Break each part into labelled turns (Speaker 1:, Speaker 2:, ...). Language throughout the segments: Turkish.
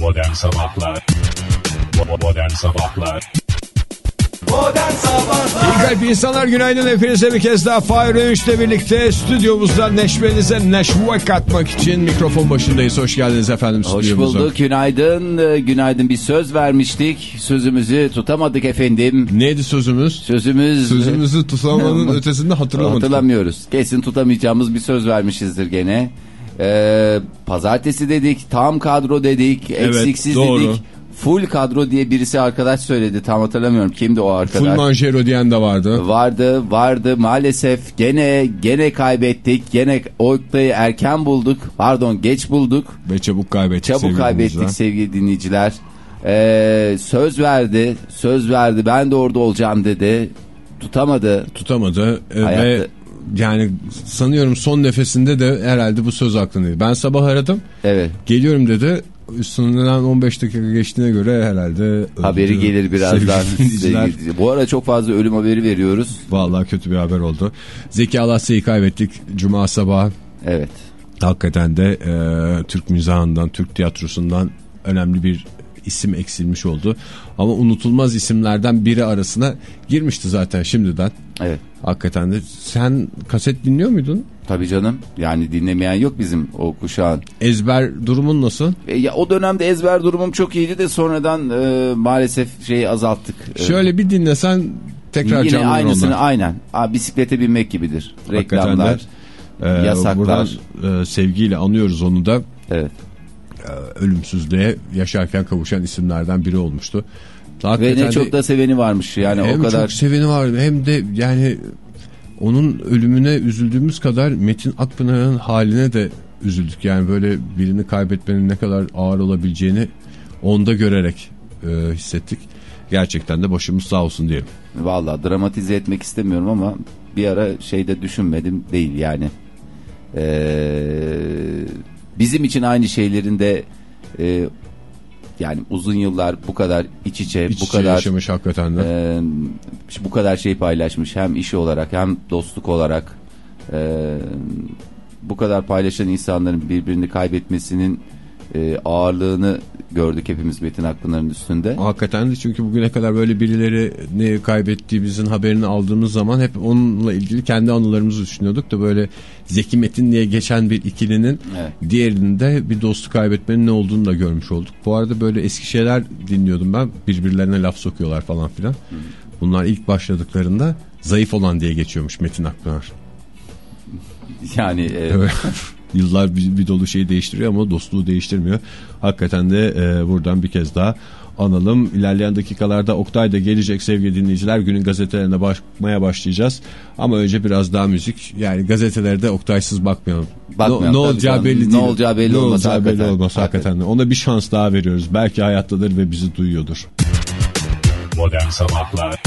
Speaker 1: Modern Sabahlar. Modern Sabahlar.
Speaker 2: Modern Sabahlar.
Speaker 3: İyi kalp insanlar günaydın hepinize. Bir kez daha Fahir Öğünç'le birlikte stüdyomuzda neşvenize neşve katmak için mikrofon başındayız. Hoş geldiniz efendim
Speaker 4: Hoş bulduk. Günaydın. Ee, günaydın. Bir söz vermiştik. Sözümüzü tutamadık efendim.
Speaker 3: Neydi sözümüz?
Speaker 4: sözümüz
Speaker 3: Sözümüzü tutamanın ötesinde hatırlamadık.
Speaker 4: hatırlamıyoruz. Kesin tutamayacağımız bir söz vermişizdir gene Ee, pazartesi dedik tam kadro dedik eksiksiz
Speaker 3: doğru.
Speaker 4: dedik full kadro diye birisi arkadaş söyledi tam hatırlamıyorum kimdi o arkadaş
Speaker 3: Full Manjero diyen de vardı.
Speaker 4: Vardı vardı maalesef gene gene kaybettik gene Oktay'ı erken bulduk pardon geç bulduk
Speaker 3: Ve çabuk kaybettik.
Speaker 4: Çabuk
Speaker 3: sevgili
Speaker 4: kaybettik sevgili dinleyiciler. Ee, söz verdi, söz verdi. Ben de orada olacağım dedi. Tutamadı.
Speaker 3: Tutamadı e,
Speaker 4: Hayatta-
Speaker 3: ve yani sanıyorum son nefesinde de herhalde bu söz aklındaydı. Ben sabah aradım.
Speaker 4: Evet.
Speaker 3: Geliyorum dedi. Üstünden 15 dakika geçtiğine göre herhalde öldü.
Speaker 4: Haberi gelir birazdan.
Speaker 3: Sevgili
Speaker 4: Bu ara çok fazla ölüm haberi veriyoruz.
Speaker 3: Vallahi kötü bir haber oldu. Zeki Alasya'yı kaybettik Cuma sabahı.
Speaker 4: Evet.
Speaker 3: Hakikaten de e, Türk mizahından, Türk tiyatrosundan önemli bir isim eksilmiş oldu. Ama unutulmaz isimlerden biri arasına girmişti zaten şimdiden.
Speaker 4: Evet.
Speaker 3: Hakikaten de sen kaset dinliyor muydun?
Speaker 4: Tabii canım. Yani dinlemeyen yok bizim o kuşağın.
Speaker 3: Ezber durumun nasıl?
Speaker 4: E, ya o dönemde ezber durumum çok iyiydi de sonradan e, maalesef şeyi azalttık. E,
Speaker 3: Şöyle bir dinlesen tekrar
Speaker 4: Yine aynısını
Speaker 3: onlar.
Speaker 4: aynen. Aa, bisiklete binmek gibidir.
Speaker 3: Hakikaten
Speaker 4: Reklamlar.
Speaker 3: de, e,
Speaker 4: yasaklar.
Speaker 3: Buradan e, sevgiyle anıyoruz onu da.
Speaker 4: Evet.
Speaker 3: Ölümsüzlüğe yaşarken kavuşan isimlerden biri olmuştu.
Speaker 4: Ve
Speaker 3: Hakikaten
Speaker 4: ne çok da seveni varmış yani o kadar.
Speaker 3: çok seveni vardı hem de yani onun ölümüne üzüldüğümüz kadar Metin Akpınar'ın haline de üzüldük. Yani böyle birini kaybetmenin ne kadar ağır olabileceğini onda görerek e, hissettik. Gerçekten de başımız sağ olsun diyelim.
Speaker 4: Valla dramatize etmek istemiyorum ama bir ara şeyde düşünmedim değil yani. Ee, bizim için aynı şeylerin de e, yani uzun yıllar bu kadar iç içe,
Speaker 3: İç
Speaker 4: bu
Speaker 3: içe
Speaker 4: kadar
Speaker 3: yaşamış hakikaten de.
Speaker 4: e, bu kadar şey paylaşmış hem işi olarak hem dostluk olarak e, bu kadar paylaşan insanların birbirini kaybetmesinin e, ağırlığını gördük hepimiz Metin Akpınar'ın üstünde.
Speaker 3: Hakikaten de çünkü bugüne kadar böyle birilerini kaybettiğimizin haberini aldığımız zaman hep onunla ilgili kendi anılarımızı düşünüyorduk da böyle Zeki Metin diye geçen bir ikilinin
Speaker 4: Evet.
Speaker 3: diğerinde bir dostu kaybetmenin ne olduğunu da görmüş olduk. Bu arada böyle eski şeyler dinliyordum ben birbirlerine laf sokuyorlar falan filan. Bunlar ilk başladıklarında zayıf olan diye geçiyormuş Metin Akpınar.
Speaker 4: Yani e,
Speaker 3: Evet. Yıllar bir, bir dolu şeyi değiştiriyor ama dostluğu değiştirmiyor. Hakikaten de e, buradan bir kez daha analım. İlerleyen dakikalarda Oktay da gelecek sevgili dinleyiciler. Günün gazetelerine bakmaya başlayacağız. Ama önce biraz daha müzik. Yani gazetelerde Oktaysız bakmayalım.
Speaker 4: Bakmayalım,
Speaker 3: ne, ne olacağı
Speaker 4: canım.
Speaker 3: belli
Speaker 4: Ne
Speaker 3: değil.
Speaker 4: olacağı belli
Speaker 3: ne
Speaker 4: olmaz
Speaker 3: olacağı belli
Speaker 4: hakikaten.
Speaker 3: olmaz hakikaten. de. Ona bir şans daha veriyoruz. Belki hayattadır ve bizi duyuyordur.
Speaker 1: Modern Sabahlar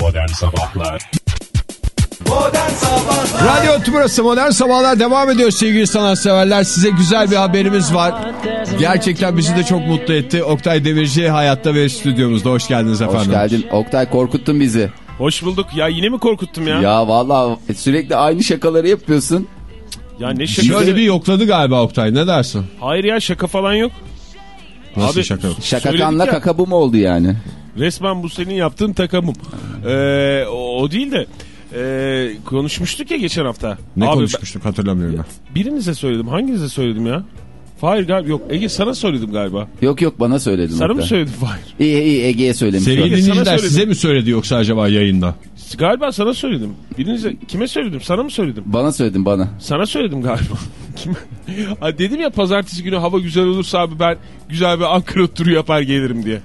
Speaker 1: Modern Sabahlar
Speaker 3: Radyo Tümrüt'ü Modern Sabahlar devam ediyor sevgili sanatseverler. Size güzel bir haberimiz var. Gerçekten bizi de çok mutlu etti. Oktay Demirci hayatta ve stüdyomuzda. Hoş geldiniz efendim.
Speaker 4: hoş geldin. Oktay korkuttun bizi.
Speaker 5: Hoş bulduk. Ya yine mi korkuttum ya? Ya,
Speaker 4: Ya vallahi sürekli aynı şakaları yapıyorsun.
Speaker 5: ne şaka?
Speaker 3: Şöyle bir yokladı galiba Oktay. Ne dersin?
Speaker 5: Hayır ya şaka falan yok.
Speaker 3: Nasıl
Speaker 5: Abi-
Speaker 3: şaka?
Speaker 4: Şakakanla
Speaker 5: Söyledik ya.
Speaker 4: kaka bu mu oldu yani?
Speaker 5: Resmen bu senin yaptığın takamım. Ee, o, o değil de ee, konuşmuştuk ya geçen hafta.
Speaker 3: Ne
Speaker 5: Abi,
Speaker 3: konuşmuştuk hatırlamıyorum ben.
Speaker 5: birinize söyledim. Hanginize söyledim ya? Hayır galiba yok. Ege sana söyledim galiba.
Speaker 4: Yok yok bana söyledin.
Speaker 5: Sana mı
Speaker 4: Oktay.
Speaker 5: söyledim? Hayır.
Speaker 4: İyi iyi Ege'ye söylemiş.
Speaker 3: Sevgili dinleyiciler size mi söyledi yoksa acaba yayında?
Speaker 5: Galiba sana söyledim. Birinize kime söyledim? Sana mı söyledim?
Speaker 4: Bana söyledin bana.
Speaker 5: Sana söyledim galiba. Kime? Dedim ya pazartesi günü hava güzel olursa abi ben güzel bir Ankara turu yapar gelirim diye.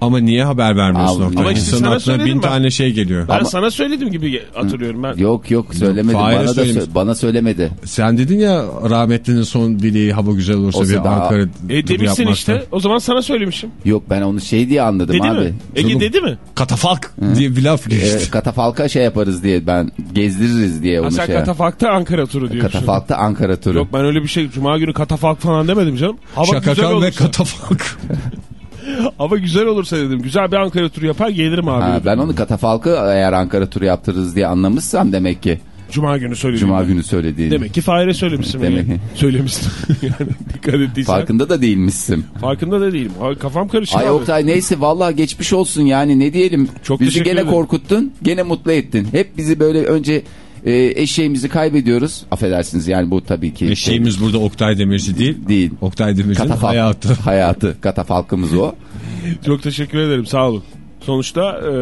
Speaker 3: Ama niye haber vermiyorsun
Speaker 4: Ama-
Speaker 3: Oktay?
Speaker 5: Ama işte
Speaker 3: İnsanın
Speaker 5: sana
Speaker 3: aklına bin
Speaker 5: ben.
Speaker 3: tane şey geliyor.
Speaker 5: Ben
Speaker 4: Ama-
Speaker 5: sana söyledim gibi hatırlıyorum ben.
Speaker 4: Yok yok söylemedi.
Speaker 3: Fahir'e
Speaker 4: Bana da sö- bana söylemedi.
Speaker 3: Sen dedin ya rahmetlinin son dileği hava güzel olursa
Speaker 4: Olsa
Speaker 3: bir
Speaker 4: daha-
Speaker 3: Ankara
Speaker 5: E demişsin işte. O zaman sana söylemişim.
Speaker 4: Yok ben onu şey diye anladım
Speaker 5: Dedi
Speaker 4: abi.
Speaker 5: mi? Ege
Speaker 3: Canım-
Speaker 5: dedi mi?
Speaker 3: Katafalk diye bir laf geçti.
Speaker 4: Ee, katafalka şey yaparız diye ben gezdiririz diye
Speaker 5: Ha,
Speaker 4: onu
Speaker 5: sen
Speaker 4: şey.
Speaker 5: Katafalk'ta Ankara turu diyorsun.
Speaker 4: Katafalkta Ankara turu.
Speaker 5: Yok ben öyle bir şey Cuma günü Katafalk falan demedim canım. Hava güzel
Speaker 3: Şakakan
Speaker 5: olursa,
Speaker 3: ve katafalk.
Speaker 5: hava güzel olursa dedim. Güzel bir Ankara turu yapar gelirim abi.
Speaker 4: Ha,
Speaker 5: dedim.
Speaker 4: ben onu katafalkı eğer Ankara turu yaptırırız diye anlamışsam demek ki.
Speaker 5: Cuma günü söyledim.
Speaker 4: Cuma günü söylediğin.
Speaker 5: Demek ki Fahir'e söylemişsin.
Speaker 4: Demek ki.
Speaker 5: Söylemişsin. yani dikkat ettiysen.
Speaker 4: Farkında da değilmişsin.
Speaker 5: Farkında da değilim. Ay, Kafam karıştı.
Speaker 4: Ay
Speaker 5: abi.
Speaker 4: Oktay neyse vallahi geçmiş olsun yani ne diyelim.
Speaker 5: Çok
Speaker 4: bizi gene
Speaker 5: ederim.
Speaker 4: korkuttun gene mutlu ettin. Hep bizi böyle önce e, eşeğimizi kaybediyoruz. Affedersiniz yani bu tabii ki.
Speaker 3: Eşeğimiz burada Oktay Demirci değil.
Speaker 4: Değil.
Speaker 3: Oktay Demirci'nin
Speaker 4: Katafalk.
Speaker 3: hayatı.
Speaker 4: Hayatı. Katafalkımız o.
Speaker 5: Çok teşekkür ederim. Sağ olun. Sonuçta e,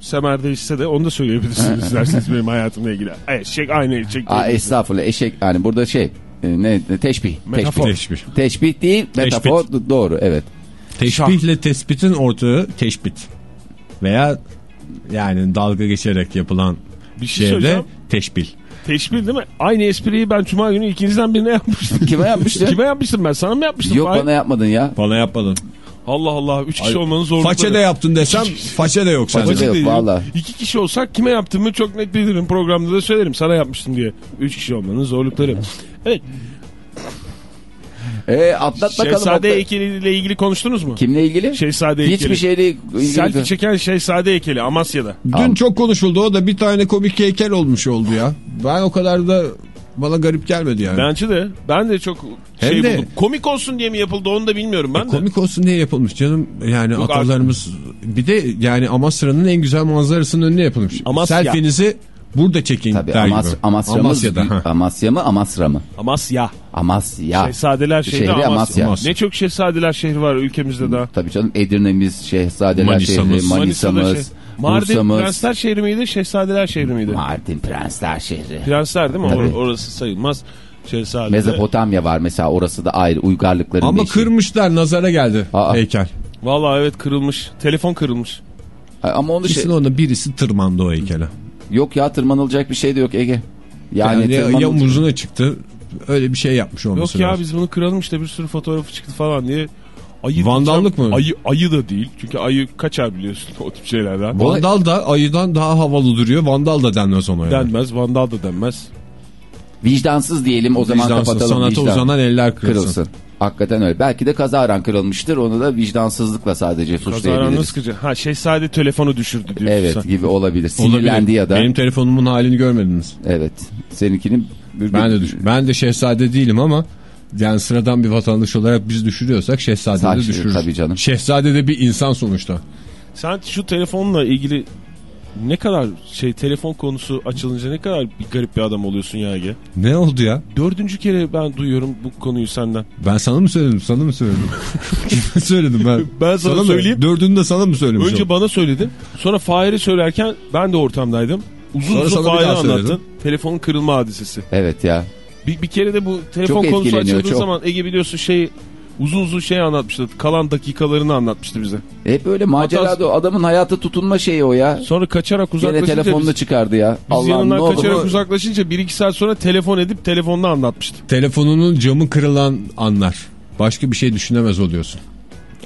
Speaker 5: Semer değişse de onu da söyleyebilirsiniz isterseniz benim hayatımla ilgili. Eşek aynı eşek.
Speaker 4: Aa, estağfurullah eşek yani burada şey e, ne, ne teşbih.
Speaker 5: Metafor.
Speaker 4: Teşbih. Teşbih değil metafor doğru evet.
Speaker 3: Teşbihle tespitin ortağı teşbit. Veya yani dalga geçerek yapılan
Speaker 5: Bir şey
Speaker 3: şeyde
Speaker 5: söyleyeceğim.
Speaker 3: teşbil.
Speaker 5: Teşbih değil mi? Aynı espriyi ben Cuma günü ikinizden birine yapmıştım.
Speaker 4: Kime yapmıştın?
Speaker 5: Kime yapmıştım ben? Sana mı yapmıştım?
Speaker 4: Yok bana yapmadın ya.
Speaker 3: Bana yapmadın.
Speaker 5: Allah Allah. Üç kişi olmanın zorlukları.
Speaker 3: Façede yaptın desem façede yok sende.
Speaker 4: Façede yok, valla.
Speaker 5: İki kişi olsak kime yaptığımı çok net bilirim. Programda da söylerim. Sana yapmıştım diye. Üç kişi olmanın zorlukları. Evet.
Speaker 4: E, atlat bakalım.
Speaker 5: Şehzade
Speaker 4: Oktay.
Speaker 5: heykeliyle ilgili konuştunuz mu?
Speaker 4: Kimle ilgili?
Speaker 5: Şehzade heykeli.
Speaker 4: Hiçbir şeyle ilgili.
Speaker 5: Selfie çeken Şehzade heykeli Amasya'da.
Speaker 3: Dün çok konuşuldu o da bir tane komik heykel olmuş oldu ya. Ben o kadar da bana garip gelmedi yani.
Speaker 5: Bence de. Ben de çok
Speaker 3: Hem
Speaker 5: şey
Speaker 3: de-
Speaker 5: buldum. Komik olsun diye mi yapıldı onu da bilmiyorum ben de.
Speaker 3: Komik olsun diye yapılmış canım. Yani
Speaker 5: Yok
Speaker 3: atalarımız bir de yani Amasra'nın en güzel manzarasının önüne yapılmış.
Speaker 5: Amasya.
Speaker 3: Selfie'nizi burada çekin
Speaker 4: Tabii
Speaker 3: der
Speaker 4: Amas,
Speaker 3: gibi.
Speaker 4: Amasya'mız,
Speaker 3: Amasya'da.
Speaker 4: Amasya mı Amasra mı?
Speaker 5: Amasya.
Speaker 4: Amasya.
Speaker 5: Şehzadeler şehri,
Speaker 4: Şehri
Speaker 5: Amasya.
Speaker 4: Amasya.
Speaker 5: Ne çok şehzadeler şehri var ülkemizde daha.
Speaker 4: Tabii canım Edirne'miz, Şehzadeler
Speaker 3: Manisa'mız.
Speaker 4: şehri,
Speaker 5: Manisa'da
Speaker 4: Manisa'mız,
Speaker 5: şey. Mardin
Speaker 4: Bursa'mız.
Speaker 5: Prensler şehri miydi, Şehzadeler şehri miydi?
Speaker 4: Mardin Prensler şehri.
Speaker 5: Prensler değil mi?
Speaker 4: Tabii.
Speaker 5: Or- orası sayılmaz. Şehzade.
Speaker 4: Mezopotamya var mesela orası da ayrı uygarlıkların
Speaker 3: Ama
Speaker 4: beşiği.
Speaker 3: kırmışlar nazara geldi
Speaker 4: Aa.
Speaker 3: heykel.
Speaker 5: Vallahi evet kırılmış. Telefon kırılmış.
Speaker 4: Ama onu şey,
Speaker 3: onda birisi tırmandı o heykele.
Speaker 4: Yok ya tırmanılacak bir şey de yok Ege.
Speaker 3: Yani,
Speaker 4: Yani,
Speaker 3: ya, omuzuna çıktı öyle bir şey yapmış olması
Speaker 5: Yok ya
Speaker 3: lazım.
Speaker 5: biz bunu kıralım işte bir sürü fotoğrafı çıktı falan diye. Ayı
Speaker 3: Vandallık
Speaker 5: diyeceğim.
Speaker 3: mı?
Speaker 5: Ayı, ayı da değil. Çünkü ayı kaçar biliyorsun o tip şeylerden.
Speaker 3: Vandal da ayıdan daha havalı duruyor. Vandal da denmez ona yani.
Speaker 5: Denmez. Vandal da denmez.
Speaker 4: Vicdansız diyelim o zaman
Speaker 3: Vicdansız,
Speaker 4: kapatalım.
Speaker 3: sanata
Speaker 4: vicdan.
Speaker 3: uzanan eller kırılsın.
Speaker 4: kırılsın. Hakikaten öyle. Belki de kazaran kırılmıştır. Onu da vicdansızlıkla sadece
Speaker 5: Kazaran
Speaker 4: suçlayabiliriz.
Speaker 5: kıracak? Ha şehzade telefonu düşürdü diyorsun
Speaker 4: Evet
Speaker 5: sen.
Speaker 4: gibi olabilir.
Speaker 3: Olabilir.
Speaker 4: Sinirlendi ya da.
Speaker 3: Benim telefonumun halini görmediniz.
Speaker 4: Evet. Seninkinin
Speaker 3: Ben de düş ben de şehzade değilim ama yani sıradan bir vatandaş olarak biz düşürüyorsak şehzade de
Speaker 4: Saç-
Speaker 3: düşürür.
Speaker 4: tabii canım.
Speaker 3: Şehzade de bir insan sonuçta.
Speaker 5: Sen şu telefonla ilgili ne kadar şey telefon konusu açılınca ne kadar bir garip bir adam oluyorsun ya Ege.
Speaker 3: Ne oldu ya?
Speaker 5: Dördüncü kere ben duyuyorum bu konuyu senden.
Speaker 3: Ben sana mı söyledim? Sana mı söyledim? Kime söyledim ben?
Speaker 5: Ben sana
Speaker 3: mı?
Speaker 5: söyleyeyim.
Speaker 3: Dördünü de sana mı söylemişim?
Speaker 5: Önce bana söyledin. Sonra Fahir'e söylerken ben de ortamdaydım. Uzun
Speaker 3: Sonra
Speaker 5: uzun
Speaker 3: sana
Speaker 5: Fahir'e anlattın.
Speaker 3: söyledim.
Speaker 5: Telefonun kırılma hadisesi.
Speaker 4: Evet ya.
Speaker 5: Bir, bir kere de bu telefon
Speaker 4: Çok
Speaker 5: konusu açıldığı
Speaker 4: çok.
Speaker 5: zaman Ege biliyorsun şey uzun uzun şey anlatmıştı. Kalan dakikalarını anlatmıştı bize.
Speaker 4: Hep böyle macerada o adamın hayata tutunma şeyi o ya.
Speaker 5: Sonra kaçarak uzaklaşınca
Speaker 4: telefonunu
Speaker 5: biz,
Speaker 4: çıkardı ya.
Speaker 5: biz
Speaker 4: Allah'ım ne
Speaker 5: yanından
Speaker 4: oldu?
Speaker 5: kaçarak
Speaker 4: bu?
Speaker 5: uzaklaşınca bir iki saat sonra telefon edip telefonla anlatmıştı.
Speaker 3: Telefonunun camı kırılan anlar. Başka bir şey düşünemez oluyorsun.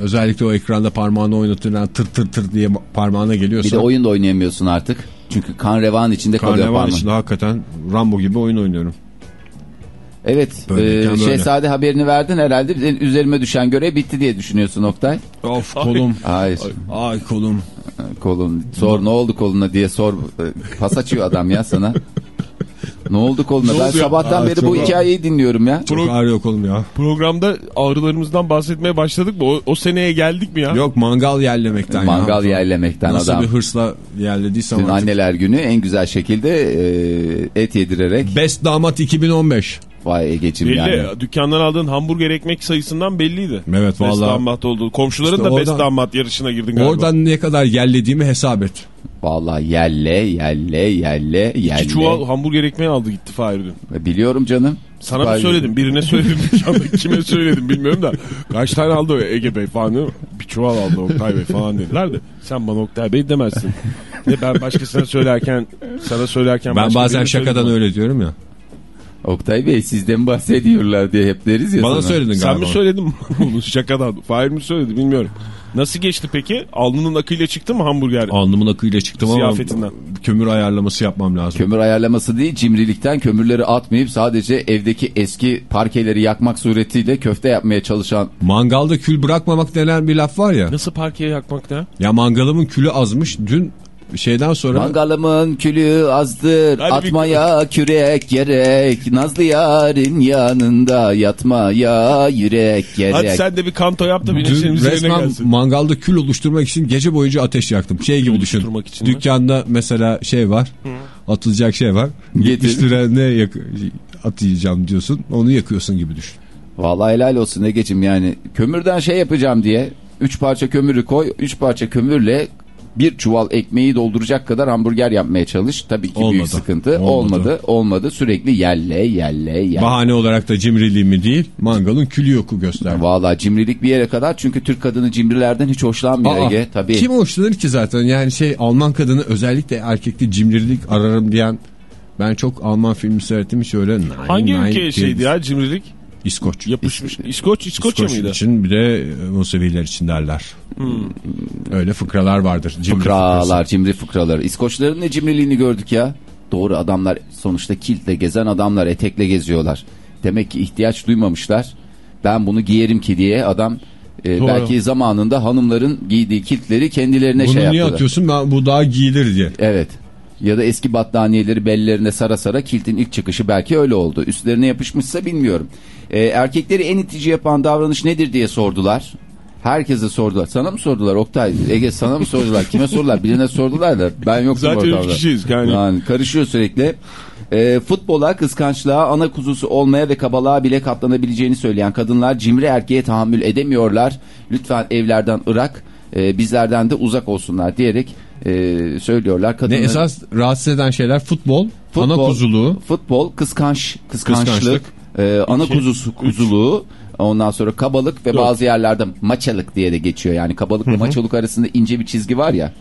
Speaker 3: Özellikle o ekranda parmağını oynatırken tır tır tır diye parmağına geliyorsa.
Speaker 4: Bir de oyun da oynayamıyorsun artık. Çünkü kan revan içinde kalıyor
Speaker 3: Karnevan
Speaker 4: parmağın.
Speaker 3: içinde hakikaten Rambo gibi oyun oynuyorum.
Speaker 4: Evet.
Speaker 3: Böyleyken
Speaker 4: e,
Speaker 3: böyle.
Speaker 4: Şehzade haberini verdin herhalde. Senin Üzerime düşen görev bitti diye düşünüyorsun Oktay.
Speaker 3: Of kolum.
Speaker 4: Hayır.
Speaker 3: Ay kolum.
Speaker 4: Kolun. Sor ne oldu koluna diye sor. Pas açıyor adam ya sana. Ne oldu koluna?
Speaker 5: Ne
Speaker 4: ben
Speaker 5: oldu
Speaker 4: sabahtan
Speaker 3: Aa,
Speaker 4: beri bu hikayeyi dinliyorum ya.
Speaker 3: Çok ağrıyor kolum ya.
Speaker 5: Programda ağrılarımızdan bahsetmeye başladık mı? O, o seneye geldik mi ya?
Speaker 3: Yok mangal yerlemekten
Speaker 4: Mangal
Speaker 3: ya.
Speaker 4: yerlemekten
Speaker 3: Nasıl
Speaker 4: adam.
Speaker 3: bir hırsla yerlediysem
Speaker 4: Dün
Speaker 3: artık.
Speaker 4: anneler günü en güzel şekilde e, et yedirerek.
Speaker 3: Best damat 2015.
Speaker 4: Vay Ege'cim
Speaker 5: Belli.
Speaker 4: yani.
Speaker 5: Dükkandan aldığın hamburger ekmek sayısından belliydi.
Speaker 3: Evet
Speaker 5: Best
Speaker 3: vallahi.
Speaker 5: damat oldu. Komşuların
Speaker 3: İşte
Speaker 5: da
Speaker 3: oradan-
Speaker 5: best damat yarışına girdin galiba.
Speaker 3: Oradan ne kadar yerlediğimi hesap et.
Speaker 4: Vallahi yelle yelle yelle yelle.
Speaker 5: İki çuval hamburger ekmeği aldı gitti Fahir dün.
Speaker 4: Biliyorum canım.
Speaker 5: Sana mı söyledim? Birine söyledim. Kime söyledim bilmiyorum da. Kaç tane aldı Ege Bey falan. Bir çuval aldı Oktay Bey falan dediler de. Sen bana Oktay Bey demezsin. Ne ben başkasına söylerken sana söylerken
Speaker 3: Ben bazen şakadan
Speaker 5: söyledim.
Speaker 3: öyle diyorum ya.
Speaker 4: Oktay Bey sizden bahsediyorlar diye hep deriz ya
Speaker 3: Bana
Speaker 4: sana.
Speaker 3: söyledin
Speaker 5: Sen
Speaker 3: galiba.
Speaker 5: mi söyledin bunu şakadan? Fahir mi söyledi bilmiyorum. Nasıl geçti peki? Alnının akıyla çıktı mı hamburger?
Speaker 3: Alnımın akıyla çıktım ama kömür ayarlaması yapmam lazım.
Speaker 4: Kömür ayarlaması değil cimrilikten kömürleri atmayıp sadece evdeki eski parkeleri yakmak suretiyle köfte yapmaya çalışan
Speaker 3: Mangalda kül bırakmamak denen bir laf var ya.
Speaker 5: Nasıl parkeye yakmak ne?
Speaker 3: Ya mangalımın külü azmış. Dün şeyden sonra
Speaker 4: Mangalımın külü azdır
Speaker 5: Hadi bir-
Speaker 4: atmaya kürek gerek Nazlı yarın yanında yatmaya yürek gerek.
Speaker 5: Hadi sen de bir kanto yap da bir
Speaker 3: dün resmen
Speaker 5: gelsin.
Speaker 3: mangalda kül oluşturmak için gece boyunca ateş yaktım. Şey gibi düşün.
Speaker 5: için mi?
Speaker 3: Dükkanda mesela şey var. Atılacak şey var.
Speaker 4: Getir.
Speaker 3: 70 lira ne yak- atacağım diyorsun. Onu yakıyorsun gibi düşün.
Speaker 4: Vallahi helal olsun Ege'cim yani kömürden şey yapacağım diye 3 parça kömürü koy 3 parça kömürle bir çuval ekmeği dolduracak kadar hamburger yapmaya çalış. Tabii ki büyük
Speaker 3: Olmadı.
Speaker 4: sıkıntı.
Speaker 3: Olmadı.
Speaker 4: Olmadı. Olmadı. Sürekli yelle yelle yelle.
Speaker 3: Bahane olarak da cimriliğimi değil mangalın külü yoku gösterdim.
Speaker 4: Vallahi cimrilik bir yere kadar çünkü Türk kadını cimrilerden hiç hoşlanmıyor
Speaker 3: Aa,
Speaker 4: Ege. Tabii.
Speaker 3: Kim hoşlanır ki zaten yani şey Alman kadını özellikle erkekte cimrilik ararım diyen ben çok Alman filmi seyrettim hiç öyle. Nine,
Speaker 5: Hangi
Speaker 3: nine
Speaker 5: ülke şeydi ya cimrilik?
Speaker 3: İskoç.
Speaker 5: Yapışmış. İskoç, İskoçya
Speaker 3: İskoç
Speaker 5: mıydı?
Speaker 3: için bir de e, Museviler için derler. Öyle fıkralar vardır. Cimri
Speaker 4: Fıkralar,
Speaker 3: fıkrası.
Speaker 4: cimri fıkraları. İskoçların ne cimriliğini gördük ya. Doğru adamlar sonuçta kiltle gezen adamlar etekle geziyorlar. Demek ki ihtiyaç duymamışlar. Ben bunu giyerim ki diye adam e,
Speaker 3: Doğru.
Speaker 4: belki zamanında hanımların giydiği kiltleri kendilerine
Speaker 3: Bunu
Speaker 4: şey
Speaker 3: niye
Speaker 4: yaptılar.
Speaker 3: atıyorsun ben bu daha giyilir diye.
Speaker 4: Evet. Ya da eski battaniyeleri bellerine sara sara kiltin ilk çıkışı belki öyle oldu. Üstlerine yapışmışsa bilmiyorum. Ee, erkekleri en itici yapan davranış nedir diye sordular. Herkese sordular. Sana mı sordular Oktay? Ege sana mı sordular? Kime sordular? Birine sordular da ben yoktum
Speaker 5: Zaten
Speaker 4: ortamda.
Speaker 5: kişiyiz yani.
Speaker 4: Yani karışıyor sürekli. Ee, futbola, kıskançlığa, ana kuzusu olmaya ve kabalığa bile katlanabileceğini söyleyen kadınlar cimri erkeğe tahammül edemiyorlar. Lütfen evlerden ırak, e, bizlerden de uzak olsunlar diyerek e, söylüyorlar.
Speaker 3: Ne
Speaker 4: Kadınların,
Speaker 3: esas rahatsız eden şeyler futbol, ana
Speaker 4: Futbol,
Speaker 3: kuzuluğu,
Speaker 4: Futbol, kıskanç, kıskançlık,
Speaker 3: Kıskançlık.
Speaker 4: e, ana
Speaker 5: İki,
Speaker 4: kuzusu, kuzuluğu, ondan sonra kabalık ve
Speaker 5: Dört.
Speaker 4: bazı yerlerde maçalık diye de geçiyor. Yani kabalıkla maçalık arasında ince bir çizgi var ya.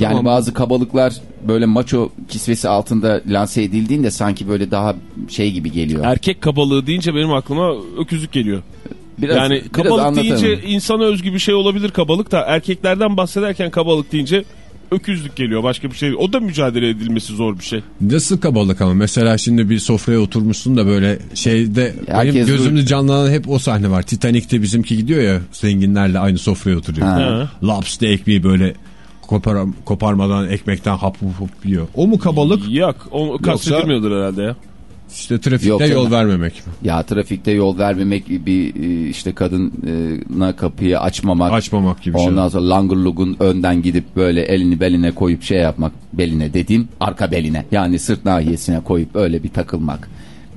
Speaker 4: Yani
Speaker 3: Tamam.
Speaker 4: bazı kabalıklar böyle maço kisvesi altında lanse edildiğinde sanki böyle daha şey gibi geliyor.
Speaker 5: Erkek kabalığı deyince benim aklıma öküzlük geliyor.
Speaker 4: biraz,
Speaker 5: yani
Speaker 4: biraz
Speaker 5: kabalık
Speaker 4: anlatalım.
Speaker 5: deyince insana özgü bir şey olabilir kabalık da erkeklerden bahsederken kabalık deyince öküzlük geliyor başka bir şey. O da mücadele edilmesi zor bir şey.
Speaker 3: Nasıl kabalık ama mesela şimdi bir sofraya oturmuşsun da böyle şeyde
Speaker 4: Herkes
Speaker 3: benim gözümde canlanan hep o sahne var. Titanik'te bizimki gidiyor ya zenginlerle aynı sofraya oturuyor.
Speaker 4: Ha.
Speaker 3: Laps diye ekmeği böyle kopar, koparmadan ekmekten hap hap yiyor. O mu kabalık?
Speaker 5: Yok o kastedilmiyordur herhalde ya.
Speaker 3: İşte trafikte
Speaker 4: Yok
Speaker 3: yol vermemek mi?
Speaker 4: Ya trafikte yol vermemek bir e, işte kadına kapıyı açmamak.
Speaker 3: Açmamak gibi bir şey.
Speaker 4: Ondan sonra langur lugun önden gidip böyle elini beline koyup şey yapmak. Beline dediğim arka beline. Yani sırt nahiyesine koyup öyle bir takılmak.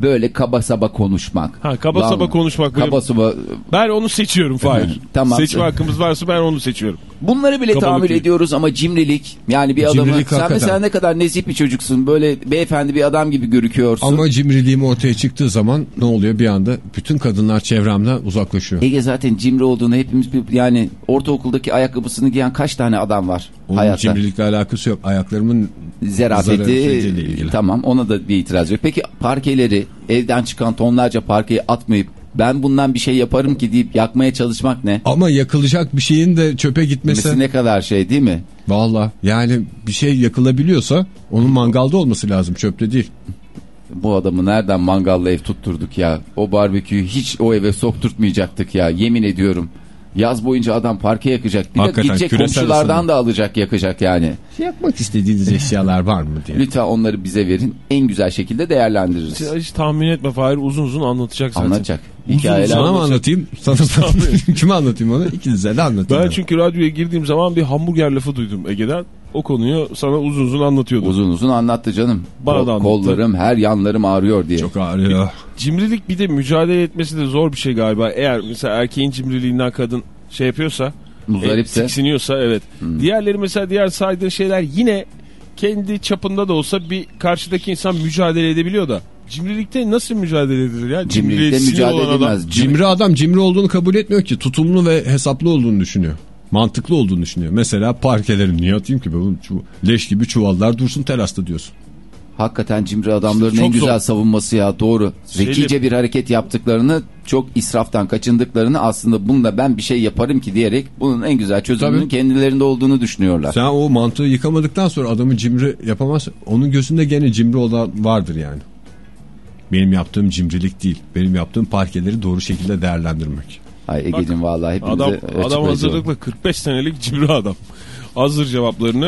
Speaker 4: Böyle kaba saba konuşmak.
Speaker 5: Ha, kaba
Speaker 4: Lan-
Speaker 5: saba konuşmak
Speaker 4: Kaba saba.
Speaker 5: Ben onu seçiyorum Fahir.
Speaker 4: Tamam.
Speaker 5: Seçme hakkımız varsa ben onu seçiyorum.
Speaker 4: Bunları bile
Speaker 5: Kabalık
Speaker 4: tahammül
Speaker 5: değil.
Speaker 4: ediyoruz ama cimrilik. Yani bir adamı sen
Speaker 3: hakikaten.
Speaker 4: mesela ne kadar nezih bir çocuksun. Böyle beyefendi bir adam gibi görüküyorsun.
Speaker 3: Ama cimriliğim ortaya çıktığı zaman ne oluyor bir anda? Bütün kadınlar çevremden uzaklaşıyor.
Speaker 4: Ege zaten cimri olduğunu hepimiz bir, yani ortaokuldaki ayakkabısını giyen kaç tane adam var
Speaker 3: Onun
Speaker 4: hayatta?
Speaker 3: cimrilikle alakası yok. Ayaklarımın
Speaker 4: Zerafeti tamam ona da bir itiraz yok. Peki parkeleri evden çıkan tonlarca parkeyi atmayıp ben bundan bir şey yaparım ki deyip yakmaya çalışmak ne?
Speaker 3: Ama yakılacak bir şeyin de çöpe gitmesi.
Speaker 4: Mesela ne kadar şey değil mi?
Speaker 3: Valla yani bir şey yakılabiliyorsa onun mangalda olması lazım çöpte değil.
Speaker 4: Bu adamı nereden mangalla ev tutturduk ya? O barbeküyü hiç o eve sokturtmayacaktık ya yemin ediyorum. Yaz boyunca adam parke yakacak. Bir de
Speaker 3: Hakikaten,
Speaker 4: gidecek komşulardan
Speaker 3: ısınma.
Speaker 4: da alacak yakacak yani.
Speaker 3: Yakmak istediğiniz eşyalar var mı diye.
Speaker 4: Lütfen onları bize verin. En güzel şekilde değerlendiririz.
Speaker 5: Hiç, hiç tahmin etme Fahir uzun uzun anlatacak zaten.
Speaker 4: Anlatacak.
Speaker 5: Uzun
Speaker 4: Hikayeler.
Speaker 3: Sana mı anlatayım? Sana Kime anlatayım onu? İkinize de anlatayım.
Speaker 5: Ben çünkü radyoya girdiğim zaman bir hamburger lafı duydum Ege'den. O konuyu sana uzun uzun anlatıyordu.
Speaker 4: Uzun uzun anlattı canım.
Speaker 5: Bana
Speaker 4: Kol-
Speaker 5: da anlattı.
Speaker 4: Kollarım her yanlarım ağrıyor diye.
Speaker 3: Çok ağrıyor.
Speaker 5: Cimrilik bir de mücadele etmesi de zor bir şey galiba. Eğer mesela erkeğin cimriliğinden kadın şey yapıyorsa,
Speaker 4: Muzdaripse.
Speaker 5: e, tiksiniyorsa evet. Diğerleri mesela diğer saydığın şeyler yine kendi çapında da olsa bir karşıdaki insan mücadele edebiliyor da. Cimrilikte nasıl mücadele edilir ya?
Speaker 4: Cimrilikte mücadele
Speaker 5: adam.
Speaker 4: edilmez. Cimri-
Speaker 3: Cimri adam cimri olduğunu kabul etmiyor ki. Tutumlu ve hesaplı olduğunu düşünüyor. Mantıklı olduğunu düşünüyor. Mesela parkelerim niye atayım ki? Bu çu- leş gibi çuvallar dursun terasta diyorsun.
Speaker 4: Hakikaten cimri adamların
Speaker 5: Çok
Speaker 4: en güzel
Speaker 5: zor.
Speaker 4: savunması ya doğru.
Speaker 5: Şeyli-
Speaker 4: Zekice bir hareket yaptıklarını çok israftan kaçındıklarını aslında bununla ben bir şey yaparım ki diyerek bunun en güzel çözümünün
Speaker 3: Tabii.
Speaker 4: kendilerinde olduğunu düşünüyorlar.
Speaker 3: Sen o mantığı yıkamadıktan sonra adamı cimri yapamaz. Onun gözünde gene cimri olan vardır yani. Benim yaptığım cimrilik değil. Benim yaptığım parkeleri doğru şekilde değerlendirmek.
Speaker 4: Ay Ege'cim vallahi hepimize
Speaker 5: Adam, adam hazırlıklı 45 senelik cimri adam. hazır cevaplarını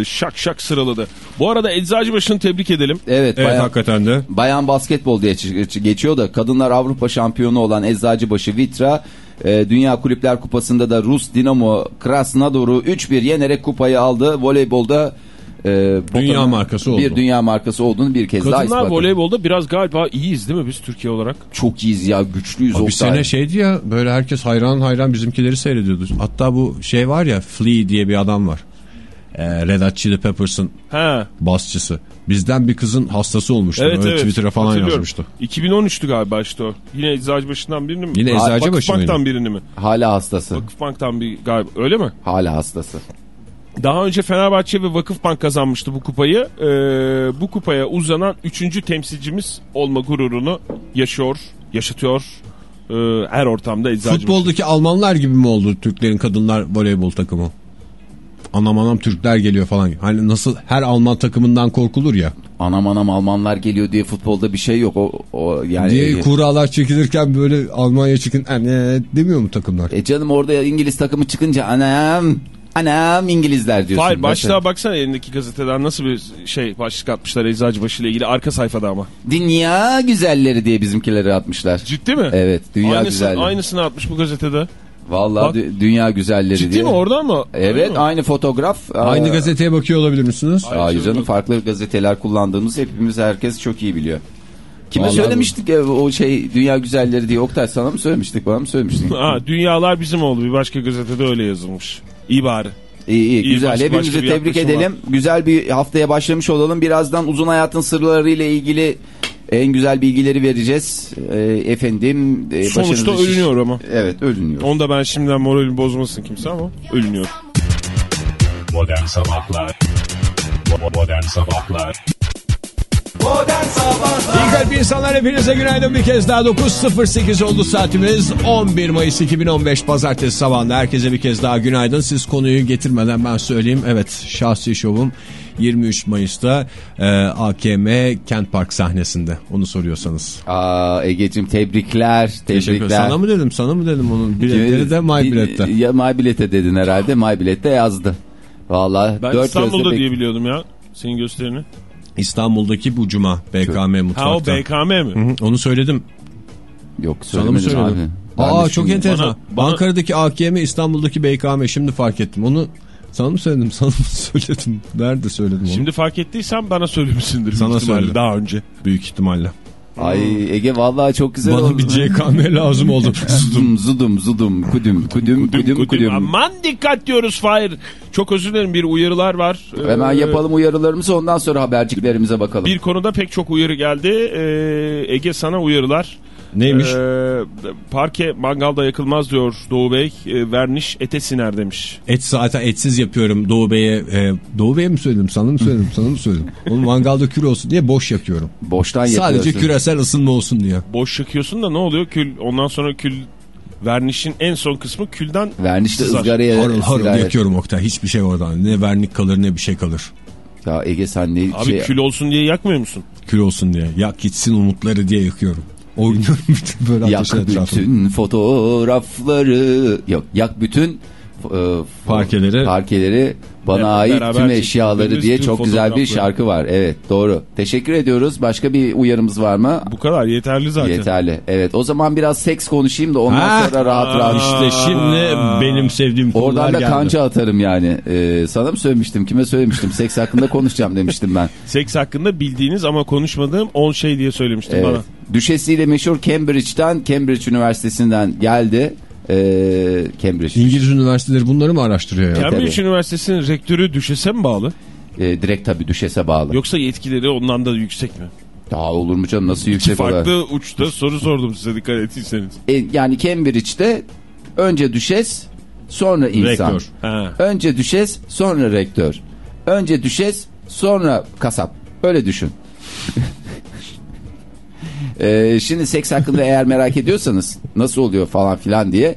Speaker 5: e, şak şak sıraladı. Bu arada Eczacıbaşı'nı tebrik edelim.
Speaker 4: Evet,
Speaker 3: Evet
Speaker 4: bayağı-
Speaker 3: hakikaten de.
Speaker 4: Bayan basketbol diye çi- geçiyor da kadınlar Avrupa şampiyonu olan Eczacıbaşı Vitra e, Dünya Kulüpler Kupası'nda da Rus Dinamo Krasnodar'u 3-1 yenerek kupayı aldı. Voleybolda e,
Speaker 3: Dünya markası oldu.
Speaker 4: Bir dünya markası olduğunu bir kez daha
Speaker 5: Kadınlar
Speaker 4: ispatladı.
Speaker 5: voleybolda biraz galiba iyiyiz değil mi biz Türkiye olarak?
Speaker 4: Çok iyiyiz ya güçlüyüz.
Speaker 3: Abi bir sene şeydi ya böyle herkes hayran hayran bizimkileri seyrediyordu. Hatta bu şey var ya Flea diye bir adam var. Ee, Red Hot Chili Peppers'ın basçısı. Bizden bir kızın hastası olmuştu.
Speaker 5: Evet
Speaker 3: Öyle
Speaker 5: evet.
Speaker 3: Twitter'a falan yazmıştı.
Speaker 5: 2013'tü galiba işte o. Yine Eczacıbaşı'ndan birini mi?
Speaker 3: Yine Eczacıbaşı mıydı?
Speaker 5: birini mi?
Speaker 4: Hala hastası.
Speaker 5: Vakıfbank'tan bir galiba öyle mi?
Speaker 4: Hala hastası.
Speaker 5: Daha önce Fenerbahçe ve Vakıfbank kazanmıştı bu kupayı. Ee, bu kupaya uzanan üçüncü temsilcimiz olma gururunu yaşıyor, yaşatıyor. Ee, her ortamda.
Speaker 3: Futboldaki Almanlar gibi mi oldu Türklerin kadınlar voleybol takımı? Anam anam Türkler geliyor falan. Hani nasıl her Alman takımından korkulur ya.
Speaker 4: Anam anam Almanlar geliyor diye futbolda bir şey yok. O, o yani
Speaker 3: diye kuralar çekilirken böyle Almanya çıkın anne demiyor mu takımlar?
Speaker 4: E canım orada İngiliz takımı çıkınca anam anam İngilizler diyorsun.
Speaker 5: Hayır başlığa
Speaker 4: Mesela,
Speaker 5: baksana elindeki gazeteden nasıl bir şey başlık atmışlar Eczacıbaşı ile ilgili arka sayfada ama.
Speaker 4: Dünya güzelleri diye bizimkileri atmışlar.
Speaker 5: Ciddi mi?
Speaker 4: Evet dünya
Speaker 5: Aynısını,
Speaker 4: güzelleri.
Speaker 5: aynısını atmış bu gazetede.
Speaker 4: Vallahi
Speaker 5: Bak.
Speaker 4: dü- dünya güzelleri
Speaker 5: Ciddi
Speaker 4: diye.
Speaker 5: mi oradan mı?
Speaker 4: Evet
Speaker 5: mi?
Speaker 4: aynı fotoğraf.
Speaker 3: Aynı
Speaker 4: Aa,
Speaker 3: gazeteye bakıyor olabilir misiniz?
Speaker 4: Hayır canım farklı gazeteler kullandığımız hepimiz herkes çok iyi biliyor. Kime
Speaker 3: Vallahi
Speaker 4: söylemiştik ya, o şey dünya güzelleri diye Oktay sana mı söylemiştik bana mı söylemiştin?
Speaker 5: Ha, dünyalar bizim oldu. Bir başka gazetede öyle yazılmış. İyi bari.
Speaker 4: İyi iyi,
Speaker 5: İyi,
Speaker 4: güzel
Speaker 5: başka-
Speaker 4: hepimizi
Speaker 5: başka
Speaker 4: tebrik edelim. Güzel bir haftaya başlamış olalım. Birazdan uzun hayatın sırları ile ilgili en güzel bilgileri vereceğiz. Ee, efendim. e,
Speaker 5: Sonuçta
Speaker 4: başınızı şiş-
Speaker 5: ölünüyor ama.
Speaker 4: Evet ölünüyor.
Speaker 5: Onda ben şimdiden moralimi bozmasın kimse ama ölünüyor.
Speaker 1: Modern Sabahlar Modern Sabahlar
Speaker 2: Modern Sabahlar
Speaker 3: İyi kalp insanlar hepinize günaydın bir kez daha 9.08 oldu saatimiz 11 Mayıs 2015 Pazartesi sabahında herkese bir kez daha günaydın siz konuyu getirmeden ben söyleyeyim evet şahsi şovum 23 Mayıs'ta e, AKM Kent Park sahnesinde onu soruyorsanız.
Speaker 4: Aa, Ege'cim tebrikler. Tebrikler.
Speaker 3: Sana mı dedim sana mı dedim onun biletleri de My Bilet'te.
Speaker 4: Ya My Bilet'e dedin herhalde. My Bilet'te yazdı. Vallahi
Speaker 5: Ben
Speaker 4: dört
Speaker 5: İstanbul'da diye biliyordum ya senin gösterini.
Speaker 3: İstanbul'daki bu cuma BKM mutfakta.
Speaker 5: Ha o BKM mi?
Speaker 3: Hı hı, Onu söyledim.
Speaker 4: Yok
Speaker 3: Sana mı
Speaker 4: söylemedim abi.
Speaker 3: söyledim?
Speaker 4: Ben
Speaker 3: Aa çok enteresan.
Speaker 5: Bana- bana-
Speaker 3: Ankara'daki AKM İstanbul'daki BKM şimdi fark ettim. Onu sana mı söyledim? Sana mı söyledim? Nerede söyledim onu?
Speaker 5: Şimdi fark ettiysen bana söylemişsindir.
Speaker 3: Sana
Speaker 5: büyük ihtimalle
Speaker 3: söyledim.
Speaker 5: Daha önce.
Speaker 3: büyük ihtimalle.
Speaker 4: Ay Ege vallahi çok güzel
Speaker 3: Bana
Speaker 4: oldu.
Speaker 3: bir CKM lazım oldu.
Speaker 4: Zudum zudum zudum kudüm kudüm kudüm kudüm.
Speaker 5: Aman dikkat diyoruz Fahir. Çok özür dilerim bir uyarılar var.
Speaker 4: Hemen
Speaker 5: Ee,
Speaker 4: yapalım uyarılarımızı ondan sonra haberciklerimize bakalım.
Speaker 5: Bir konuda pek çok uyarı geldi. Ee, Ege sana uyarılar.
Speaker 3: Neymiş?
Speaker 5: Ee, parke mangalda yakılmaz diyor Doğu Bey. Ee, verniş ete siner demiş.
Speaker 3: Et zaten etsiz yapıyorum Doğu Bey'e. e, Doğu Bey'e mi söyledim? Sana mı söyledim? Sana mı söyledim? Onu mangalda kül olsun diye boş yakıyorum.
Speaker 4: Boştan
Speaker 3: Sadece
Speaker 4: yapıyorsun.
Speaker 3: küresel ısınma olsun diye.
Speaker 5: Boş yakıyorsun da ne oluyor? Kül ondan sonra kül vernişin en son kısmı külden
Speaker 4: Vernişte ızgaraya
Speaker 3: Harıl harıl yakıyorum Oktay. Hiçbir şey oradan. Ne vernik kalır ne bir şey kalır.
Speaker 4: Ya Ege sen ne
Speaker 5: Abi
Speaker 4: şey...
Speaker 5: kül olsun diye yakmıyor musun?
Speaker 3: Kül olsun diye. Yak gitsin umutları diye yakıyorum. Oynuyorum bütün böyle
Speaker 4: Yak bütün fotoğrafları. Yok yak bütün e,
Speaker 3: Parkeleri.
Speaker 4: parkeleri bana ait tüm eşyaları diye
Speaker 5: tüm
Speaker 4: çok güzel bir şarkı var. Evet doğru. Teşekkür ediyoruz. Başka bir uyarımız var mı?
Speaker 5: Bu kadar yeterli zaten.
Speaker 4: Yeterli. Evet o zaman biraz seks konuşayım da ondan
Speaker 3: Ha,
Speaker 4: sonra rahat rahat.
Speaker 3: İşte şimdi benim sevdiğim konular
Speaker 4: Oradan da
Speaker 3: geldi.
Speaker 4: kanca atarım yani. Ee, sana mı söylemiştim? Kime söylemiştim? Seks hakkında konuşacağım demiştim ben.
Speaker 5: Seks hakkında bildiğiniz ama konuşmadığım 10 şey diye söylemiştin
Speaker 4: Evet.
Speaker 5: bana.
Speaker 4: Düşesiyle meşhur Cambridge'den, Cambridge Üniversitesi'nden geldi. Ee, Cambridge.
Speaker 3: İngiliz üniversiteleri bunları mı araştırıyor ya?
Speaker 5: Cambridge
Speaker 4: tabii.
Speaker 5: Üniversitesi'nin rektörü düşese mi bağlı?
Speaker 4: Ee, direkt tabii düşese bağlı.
Speaker 5: Yoksa yetkileri ondan da yüksek mi?
Speaker 4: Daha olur mu canım? Nasıl yüksek olur?
Speaker 5: farklı uçta soru sordum size dikkat ettiyseniz.
Speaker 4: E, yani Cambridge'de önce düşes, sonra insan.
Speaker 3: Rektör.
Speaker 5: Ha.
Speaker 4: Önce düşes, sonra rektör. Önce düşes, sonra kasap. Öyle düşün. Ee, şimdi seks hakkında eğer merak ediyorsanız nasıl oluyor falan filan diye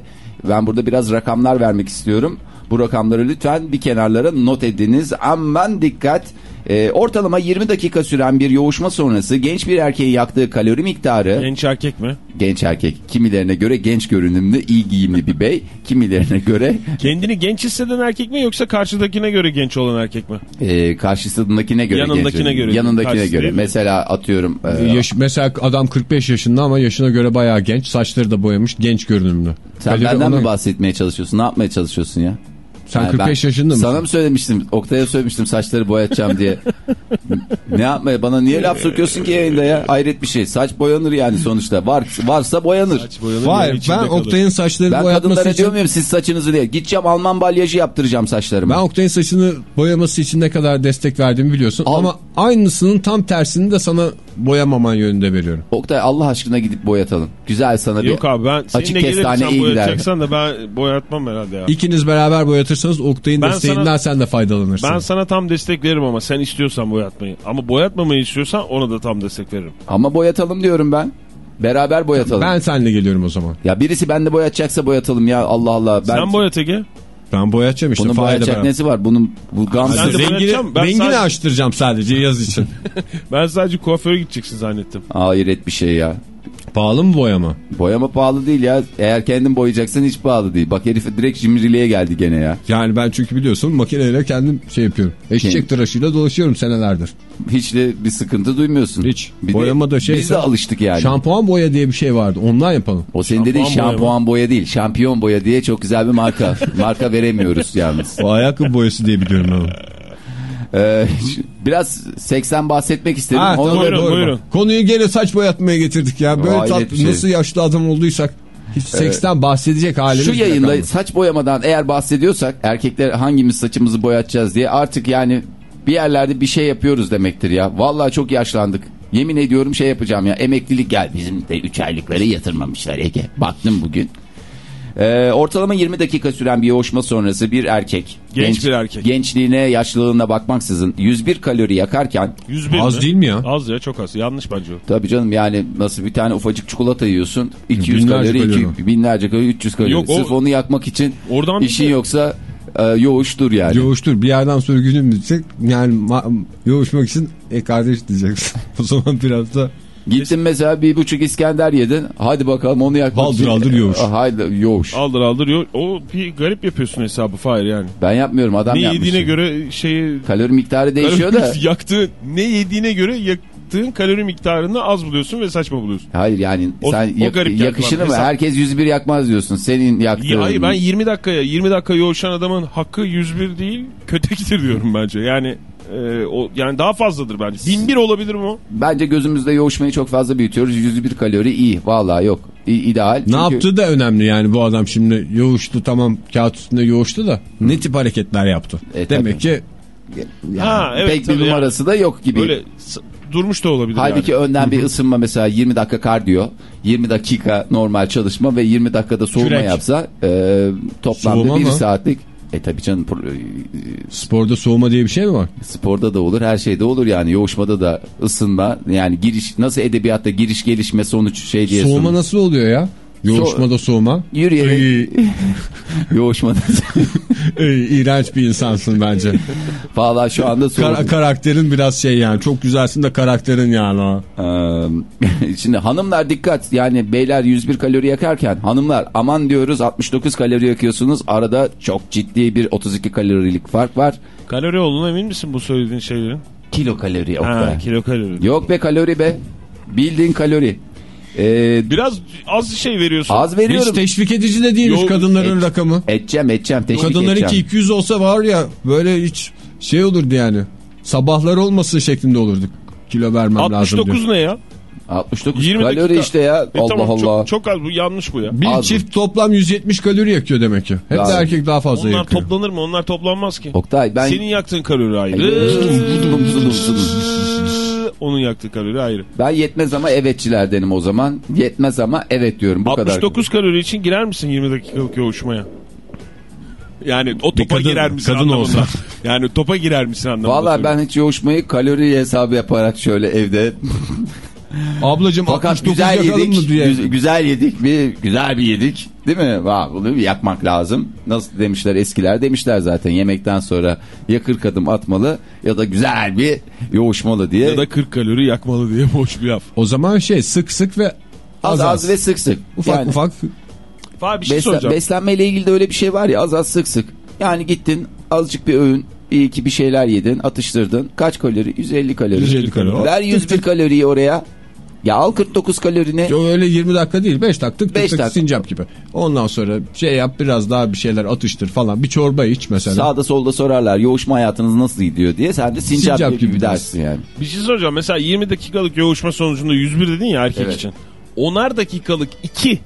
Speaker 4: ben burada biraz rakamlar vermek istiyorum. Bu rakamları lütfen bir kenarlara not ediniz. Aman dikkat. Ee, ortalama 20 dakika süren bir yoğuşma sonrası genç bir erkeğin yaktığı kalori miktarı
Speaker 5: Genç erkek mi?
Speaker 4: genç erkek kimilerine göre genç görünümlü iyi giyimli bir bey kimilerine göre
Speaker 5: Kendini genç hisseden erkek mi yoksa karşıdakine göre genç olan erkek mi?
Speaker 4: e, karşısındakine göre
Speaker 5: Yanındakine
Speaker 4: genç
Speaker 5: göre.
Speaker 4: yanındakine göre mesela atıyorum e,
Speaker 3: Yaş, mesela adam 45 yaşında ama yaşına göre bayağı genç. Saçları da boyamış. Genç görünümlü.
Speaker 4: sen
Speaker 3: Kalori
Speaker 4: benden
Speaker 3: ona-
Speaker 4: mi bahsetmeye çalışıyorsun ne yapmaya çalışıyorsun ya
Speaker 3: Sen
Speaker 4: Yani
Speaker 3: 45
Speaker 4: ben
Speaker 3: yaşında mısın?
Speaker 4: Sana mı söylemiştim? Oktay'a söylemiştim saçları boyatacağım diye. ne yapmaya? Bana niye laf sokuyorsun ki yayında ya? Hayret bir şey. Saç boyanır yani sonuçta. Var varsa boyanır.
Speaker 3: Hayır ben Oktay'ın saçlarını
Speaker 4: ben
Speaker 3: boyatması
Speaker 4: kadınlara
Speaker 3: için...
Speaker 4: diyor muyum siz saçınızı diye. Gideceğim Alman balyajı yaptıracağım saçlarımı.
Speaker 3: Ben Oktay'ın saçını boyaması için ne kadar destek verdiğimi biliyorsun.
Speaker 4: Al.
Speaker 3: Ama aynısının tam tersini de sana boyamaman yönünde veriyorum.
Speaker 4: Oktay Allah aşkına gidip boyatalım. Güzel sana bir...
Speaker 5: Yok abi ben
Speaker 4: Açık
Speaker 5: seninle
Speaker 4: kestane
Speaker 5: gelirsen
Speaker 4: iyi gider.
Speaker 5: boyatacaksan da ben boyatmam herhalde ya.
Speaker 3: İkiniz beraber boyatırsanız Oktay'ın
Speaker 5: Ben
Speaker 3: desteğinden
Speaker 5: sana-
Speaker 3: sen de faydalanırsın.
Speaker 5: Ben sana tam destek veririm ama sen istiyorsan boyatmayı. Ama boyatmamayı istiyorsan ona da tam destek veririm.
Speaker 4: Ama boyatalım diyorum ben. Beraber boyatalım.
Speaker 3: Ben seninle geliyorum o zaman.
Speaker 4: Ya birisi bende boyatacaksa boyatalım ya Allah Allah. Ben...
Speaker 5: Sen boyat Ege.
Speaker 3: Ben boyatacağım işte.
Speaker 4: Bunun boyatacak nesi var? Bunun bu gamsız.
Speaker 5: Ben de
Speaker 3: Rengini.
Speaker 5: Ben
Speaker 3: rengini
Speaker 5: sadece-
Speaker 3: açtıracağım sadece yaz için.
Speaker 5: Ben sadece kuaföre gideceksin zannettim.
Speaker 4: Hayret bir şey ya.
Speaker 3: Pahalı mı boyama?
Speaker 4: Boyama pahalı değil ya. Eğer kendin boyayacaksan hiç pahalı değil. Bak herif direkt cimriliğe geldi gene ya.
Speaker 3: Yani ben çünkü biliyorsun makineyle kendim şey yapıyorum. Eşek
Speaker 4: Kim?
Speaker 3: tıraşıyla dolaşıyorum senelerdir.
Speaker 4: Hiç de bir sıkıntı duymuyorsun.
Speaker 3: Hiç.
Speaker 4: Bir de
Speaker 3: Boyama da şey-
Speaker 4: Biz de alıştık yani.
Speaker 3: Şampuan boya diye bir şey vardı. Ondan yapalım.
Speaker 4: o senin dediğin
Speaker 5: Şampuan boya mı?
Speaker 4: şampuan boya değil. Şampiyon boya diye çok güzel bir marka. marka veremiyoruz yalnız.
Speaker 3: O ayakkabı boyası diye biliyorum ben onu.
Speaker 4: Ee, biraz seksten bahsetmek istedim.
Speaker 3: Ha,
Speaker 4: Onu-
Speaker 5: buyurun,
Speaker 3: doğru.
Speaker 5: buyurun.
Speaker 3: Konuyu gene saç boyatmaya getirdik ya. Böyle
Speaker 4: Hayret
Speaker 3: tat,
Speaker 4: bir şey.
Speaker 3: nasıl yaşlı adam olduysak hiç seksten bahsedecek halimiz
Speaker 4: Şu yayında
Speaker 3: kalmadı.
Speaker 4: saç boyamadan eğer bahsediyorsak erkekler hangimiz saçımızı boyatacağız diye artık yani bir yerlerde bir şey yapıyoruz demektir ya. Vallahi çok yaşlandık. Yemin ediyorum şey yapacağım ya emeklilik gel bizim de 3 aylıkları yatırmamışlar Ege. Baktım bugün. Ee, ortalama 20 dakika süren bir yoğuşma sonrası bir erkek.
Speaker 5: Genç bir erkek.
Speaker 4: Gençliğine yaşlılığına bakmaksızın 101 kalori yakarken
Speaker 5: 101
Speaker 3: Az
Speaker 5: mi?
Speaker 3: değil mi ya?
Speaker 5: Az ya çok az. Yanlış bence o.
Speaker 4: tabii canım yani nasıl bir tane ufacık çikolata yiyorsun 200
Speaker 3: Binlerce
Speaker 4: kalori,
Speaker 3: kalori.
Speaker 4: iki- binlerce kalori 300 kalori.
Speaker 5: Yok, o-
Speaker 4: Sırf onu yakmak için
Speaker 5: Oradan
Speaker 4: işin
Speaker 5: de-
Speaker 4: yoksa e, yoğuştur yani.
Speaker 3: Yoğuştur. Bir yerden sonra günün bitecek. Yani ma- yoğuşmak için e kardeş diyeceksin. o zaman biraz da
Speaker 4: Gittin mesela bir buçuk İskender yedin. Hadi bakalım onu yakmak
Speaker 3: Haldır
Speaker 4: için-
Speaker 3: haldır yoğuş.
Speaker 4: Ah, Haydi yoğuş.
Speaker 5: Aldır aldır. yo- O bir garip yapıyorsun hesabı Fahir yani.
Speaker 4: Ben yapmıyorum adam
Speaker 5: ne
Speaker 4: yapmış.
Speaker 5: yediğine göre şeyi...
Speaker 4: Kalori miktarı değişiyor da.
Speaker 5: yaktığın, ne yediğine göre yaktığın kalori miktarını az buluyorsun ve saçma buluyorsun.
Speaker 4: Hayır yani
Speaker 5: O-
Speaker 4: sen
Speaker 5: o
Speaker 4: yak-
Speaker 5: garip
Speaker 4: yakışını mı?
Speaker 5: Hesap-
Speaker 4: Herkes 101 yakmaz diyorsun. Senin yaktığın.
Speaker 5: Ya, hayır ben 20 dakikaya 20 dakika yoğuşan adamın hakkı 101 değil kötektir diyorum bence. Yani e, o yani daha fazladır bence. 1001 olabilir mi o?
Speaker 4: Bence gözümüzde yoğuşmayı çok fazla büyütüyoruz. 101 kalori iyi. Vallahi yok. İ- ideal.
Speaker 3: ne
Speaker 4: Çünkü-
Speaker 3: yaptığı da önemli yani bu adam şimdi yoğuştu tamam kağıt üstünde yoğuştu da ne tip hareketler yaptı.
Speaker 4: E,
Speaker 3: Demek
Speaker 4: tabii.
Speaker 3: ki
Speaker 4: Yani
Speaker 5: Ha, evet,
Speaker 4: pek bir numarası da yok gibi.
Speaker 5: Böyle durmuş da olabilir
Speaker 4: Halbuki
Speaker 5: yani.
Speaker 4: önden bir ısınma mesela 20 dakika kardiyo, 20 dakika normal çalışma ve 20 dakikada soğuma
Speaker 3: Kürek.
Speaker 4: yapsa e, toplamda
Speaker 3: Soğuma
Speaker 4: 1
Speaker 3: mı?
Speaker 4: saatlik e tabi canım e,
Speaker 3: sporda soğuma diye bir şey mi var?
Speaker 4: sporda da olur her şeyde olur yani yoğuşmada da ısınma yani giriş nasıl edebiyatta giriş gelişme sonuç şey diye
Speaker 3: Soğuma
Speaker 4: sonuç.
Speaker 3: nasıl oluyor ya? Yoğuşmada soğuma.
Speaker 4: Yürüyerek yoğuşmada
Speaker 3: ey, iğrenç bir insansın bence.
Speaker 4: Valla şu anda soğuk.
Speaker 3: Kar- karakterin biraz şey yani çok güzelsin de karakterin yani o.
Speaker 4: Ee, Şimdi hanımlar dikkat yani beyler 101 kalori yakarken hanımlar aman diyoruz 69 kalori yakıyorsunuz arada çok ciddi bir 32 kalorilik fark var.
Speaker 5: Kalori olduğuna emin misin bu söylediğin şeylerin?
Speaker 4: Kilo kalori
Speaker 5: Ha,
Speaker 4: Oktay.
Speaker 5: kilo kalori.
Speaker 4: Yok be kalori be bildiğin kalori. Ee,
Speaker 5: Biraz az şey veriyorsun.
Speaker 4: az veriyorum.
Speaker 3: Hiç teşvik edici de değilmiş
Speaker 5: Yok,
Speaker 3: kadınların
Speaker 4: et-
Speaker 3: rakamı.
Speaker 4: Edeceğim edeceğim teşvik
Speaker 3: Kadınlarınki
Speaker 4: edeceğim.
Speaker 3: 200 olsa var ya böyle hiç şey olurdu yani. Sabahlar olmasın şeklinde olurduk. Kilo vermem lazım
Speaker 5: 69
Speaker 3: diyor.
Speaker 5: ne ya?
Speaker 4: 69
Speaker 5: 20
Speaker 4: kalori
Speaker 5: dakika.
Speaker 4: işte ya
Speaker 5: E
Speaker 4: Allah
Speaker 5: tamam,
Speaker 4: Allah.
Speaker 5: Çok, çok az bu yanlış bu ya.
Speaker 3: Bir
Speaker 4: Az
Speaker 3: çift toplam 170 kalori yakıyor demek ki. Hep de erkek daha fazla
Speaker 5: Onlar
Speaker 3: yakıyor.
Speaker 5: toplanır mı? Onlar toplanmaz ki.
Speaker 4: Oktay ben
Speaker 5: Senin yaktığın kalori ayrı. Onun yaktığı kalori ayrı.
Speaker 4: ben yetmez ama evetçilerdenim o zaman. Yetmez ama evet diyorum bu kadar.
Speaker 5: 69 kalori için girer misin 20 dakikalık yoğuşmaya? Yani o topa
Speaker 3: kadın-
Speaker 5: girer misin
Speaker 3: kadın
Speaker 5: anlamında.
Speaker 3: olsa.
Speaker 5: Yani topa girer misin anlamında.
Speaker 4: Valla ben hiç yoğuşmayı kalori hesabı yaparak şöyle evde
Speaker 3: Ablacım
Speaker 4: Fakat
Speaker 3: 69
Speaker 4: güzel yedik.
Speaker 3: mı diye.
Speaker 4: güz- güzel yedik mi? Güzel bir yedik. Değil mi? Va, bunu bir yakmak lazım. Nasıl demişler eskiler? Demişler zaten yemekten sonra ya 40 adım atmalı ya da güzel bir yoğuşmalı diye.
Speaker 5: Ya da 40 kalori yakmalı diye boş bir laf.
Speaker 3: O zaman şey sık sık ve
Speaker 4: az az, ve sık sık.
Speaker 3: ufak
Speaker 4: Yani
Speaker 3: ufak
Speaker 5: Abi bir şey
Speaker 4: beslen-
Speaker 5: soracağım.
Speaker 4: beslenmeyle ilgili de öyle bir şey var ya az az sık sık. Yani gittin azıcık bir öğün bir iki bir şeyler yedin atıştırdın. Kaç kalori? 150 kalori.
Speaker 3: 150 kalori.
Speaker 4: Ver 101 kaloriyi oraya. Ya al 49 kalorini.
Speaker 3: O öyle 20 dakika değil 5 dakika tık
Speaker 4: Beş
Speaker 3: tık tık
Speaker 4: dakika.
Speaker 3: sincap gibi. Ondan sonra şey yap biraz daha bir şeyler atıştır falan. Bir çorba iç mesela.
Speaker 4: Sağda solda sorarlar yoğuşma hayatınız nasıl gidiyor diye. Sen de sincap,
Speaker 3: Sincap
Speaker 4: gibi,
Speaker 3: gibi
Speaker 4: dersin yani.
Speaker 5: Bir şey soracağım. Mesela 20 dakikalık yoğuşma sonucunda 101 dedin ya erkek
Speaker 4: Evet.
Speaker 5: için. Onar dakikalık 2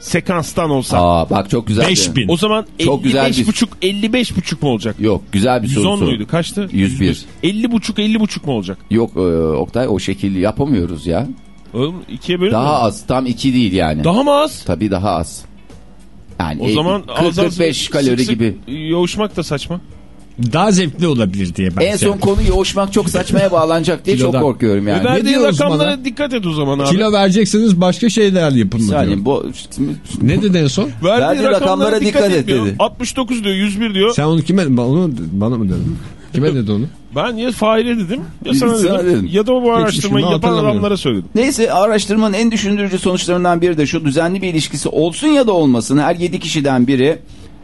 Speaker 5: sekanstan olsa.
Speaker 4: Aa bak çok güzel.
Speaker 3: 5000.
Speaker 5: O zaman
Speaker 4: Çok güzel
Speaker 5: 55
Speaker 4: bir-
Speaker 5: buçuk 55 buçuk mu olacak?
Speaker 4: Yok güzel bir soru.
Speaker 5: 110
Speaker 4: sor.
Speaker 5: muydu? Kaçtı?
Speaker 4: 101.
Speaker 5: 50 buçuk 50 buçuk mu olacak?
Speaker 4: Yok e, Oktay o şekilde yapamıyoruz ya.
Speaker 5: Oğlum ikiye bölün
Speaker 4: Daha
Speaker 5: mü?
Speaker 4: az tam 2 değil yani.
Speaker 5: Daha mı az?
Speaker 4: Tabii daha az. Yani
Speaker 5: O zaman az az
Speaker 4: 45 kalori
Speaker 5: sık sık
Speaker 4: gibi.
Speaker 5: Yoğuşmak da saçma.
Speaker 3: Daha zevkli olabilir diye ben.
Speaker 4: En son konu yoğuşmak çok saçmaya bağlanacak diye çok
Speaker 3: Kilodan.
Speaker 4: korkuyorum yani.
Speaker 5: E
Speaker 3: diyoruz
Speaker 5: rakamlara
Speaker 3: bana?
Speaker 5: dikkat et o zaman abi.
Speaker 3: Kilo vereceksiniz başka şeyler yapın mı.
Speaker 4: Yani bu
Speaker 3: Ne dedi en son?
Speaker 5: Verdiğin
Speaker 4: verdiğin
Speaker 5: rakamlara,
Speaker 4: rakamlara
Speaker 5: dikkat,
Speaker 4: dikkat
Speaker 5: et
Speaker 4: dedi.
Speaker 5: 69 diyor 101 diyor.
Speaker 3: Sen onu kime onu bana mı dedin? Kime dedi onu?
Speaker 5: Ben ya Fahir'e dedim ya sana
Speaker 4: Sana
Speaker 5: dedim.
Speaker 4: dedim.
Speaker 5: Ya da bu araştırmayı yapan adamlara söyledim.
Speaker 4: Neyse araştırmanın en düşündürücü sonuçlarından biri de şu düzenli bir ilişkisi olsun ya da olmasın her 7 kişiden biri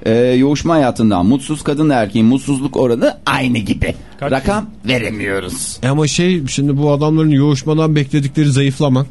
Speaker 4: e, yoğuşma hayatından mutsuz kadın erkeğin mutsuzluk oranı aynı gibi.
Speaker 5: Kaç?
Speaker 4: Rakam veremiyoruz.
Speaker 3: E ama şey şimdi bu adamların yoğuşmadan bekledikleri zayıflamak.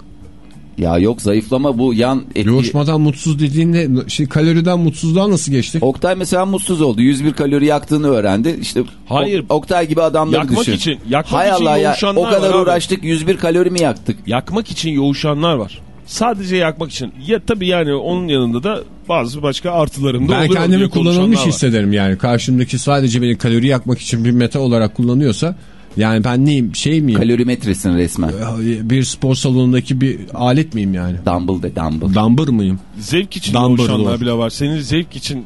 Speaker 4: Ya yok zayıflama bu yan etki.
Speaker 3: Yoğuşmadan mutsuz dediğinde şimdi kaloriden mutsuzluğa nasıl geçtik?
Speaker 4: Oktay mesela mutsuz oldu. 101 kalori yaktığını öğrendi. İşte
Speaker 5: Hayır.
Speaker 4: Ok- Oktay gibi adamları
Speaker 5: Yakmak
Speaker 4: düşün.
Speaker 5: için- yakmak
Speaker 4: Hay
Speaker 5: için
Speaker 4: Allah ya o kadar
Speaker 5: var abi.
Speaker 4: uğraştık 101 kalori mi yaktık?
Speaker 5: Yakmak için yoğuşanlar var. Sadece yakmak için. Ya tabii yani onun yanında da bazı başka artılarında
Speaker 3: Ben
Speaker 5: oluyor
Speaker 3: kendimi
Speaker 5: diye
Speaker 3: kullanılmış hissederim yani. Karşımdaki sadece beni kalori yakmak için bir meta olarak kullanıyorsa yani ben neyim şey miyim?
Speaker 4: Kalorimetresin resmen.
Speaker 3: bir spor salonundaki bir alet miyim yani?
Speaker 4: Dumble de dumble.
Speaker 3: Dumber mıyım?
Speaker 5: Zevk için yoğuşanlar bile var. Senin zevk için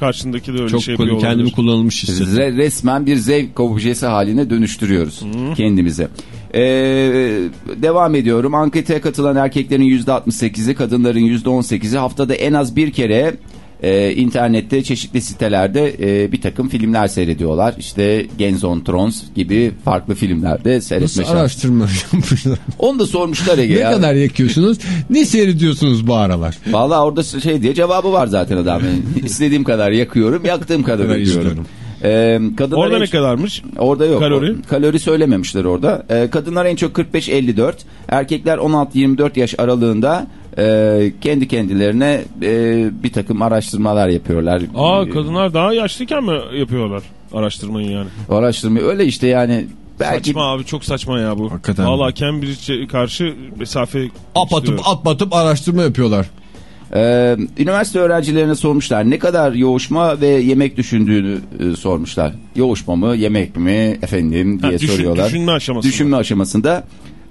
Speaker 5: karşındaki de öyle
Speaker 3: Çok
Speaker 5: şey yapıyor
Speaker 3: kendimi kullanılmış hissediyorum.
Speaker 4: Re- resmen bir zevk objesi haline dönüştürüyoruz kendimize. Ee, devam ediyorum. Ankete katılan erkeklerin %68'i, kadınların %18'i haftada en az bir kere e, internette çeşitli sitelerde e, bir takım filmler seyrediyorlar. İşte Games on Thrones gibi farklı filmlerde
Speaker 3: Nasıl
Speaker 4: seyretme şansı.
Speaker 3: araştırma yapmışlar?
Speaker 4: Onu da sormuşlar Ege
Speaker 3: ne
Speaker 4: ya.
Speaker 3: kadar yakıyorsunuz? Ne seyrediyorsunuz bu aralar?
Speaker 4: Valla orada şey diye cevabı var zaten adamın. İstediğim kadar yakıyorum, yaktığım kadar yakıyorum. Ee, kadınlar
Speaker 5: Orada ne kadarmış?
Speaker 4: Orada yok.
Speaker 5: Kalori?
Speaker 4: O- kalori söylememişler orada. Ee, kadınlar en çok 45-54. Erkekler 16-24 yaş aralığında e, kendi kendilerine e, bir takım araştırmalar yapıyorlar.
Speaker 5: Aa
Speaker 4: Ee,
Speaker 5: kadınlar daha yaşlıyken mi yapıyorlar araştırmayı yani?
Speaker 4: Araştırma öyle işte yani. Belki
Speaker 5: Saçma abi çok saçma ya bu.
Speaker 3: Hakikaten.
Speaker 5: Valla Cambridge'e karşı mesafe
Speaker 3: Ap atıp
Speaker 5: istiyorum.
Speaker 3: at batıp araştırma yapıyorlar.
Speaker 4: Ee, üniversite öğrencilerine sormuşlar ne kadar yoğuşma ve yemek düşündüğünü e, sormuşlar. Yoğuşma mı yemek mi efendim diye
Speaker 5: Ha, düşün-
Speaker 4: soruyorlar.
Speaker 5: düşünme aşamasında.
Speaker 4: Düşünme aşamasında.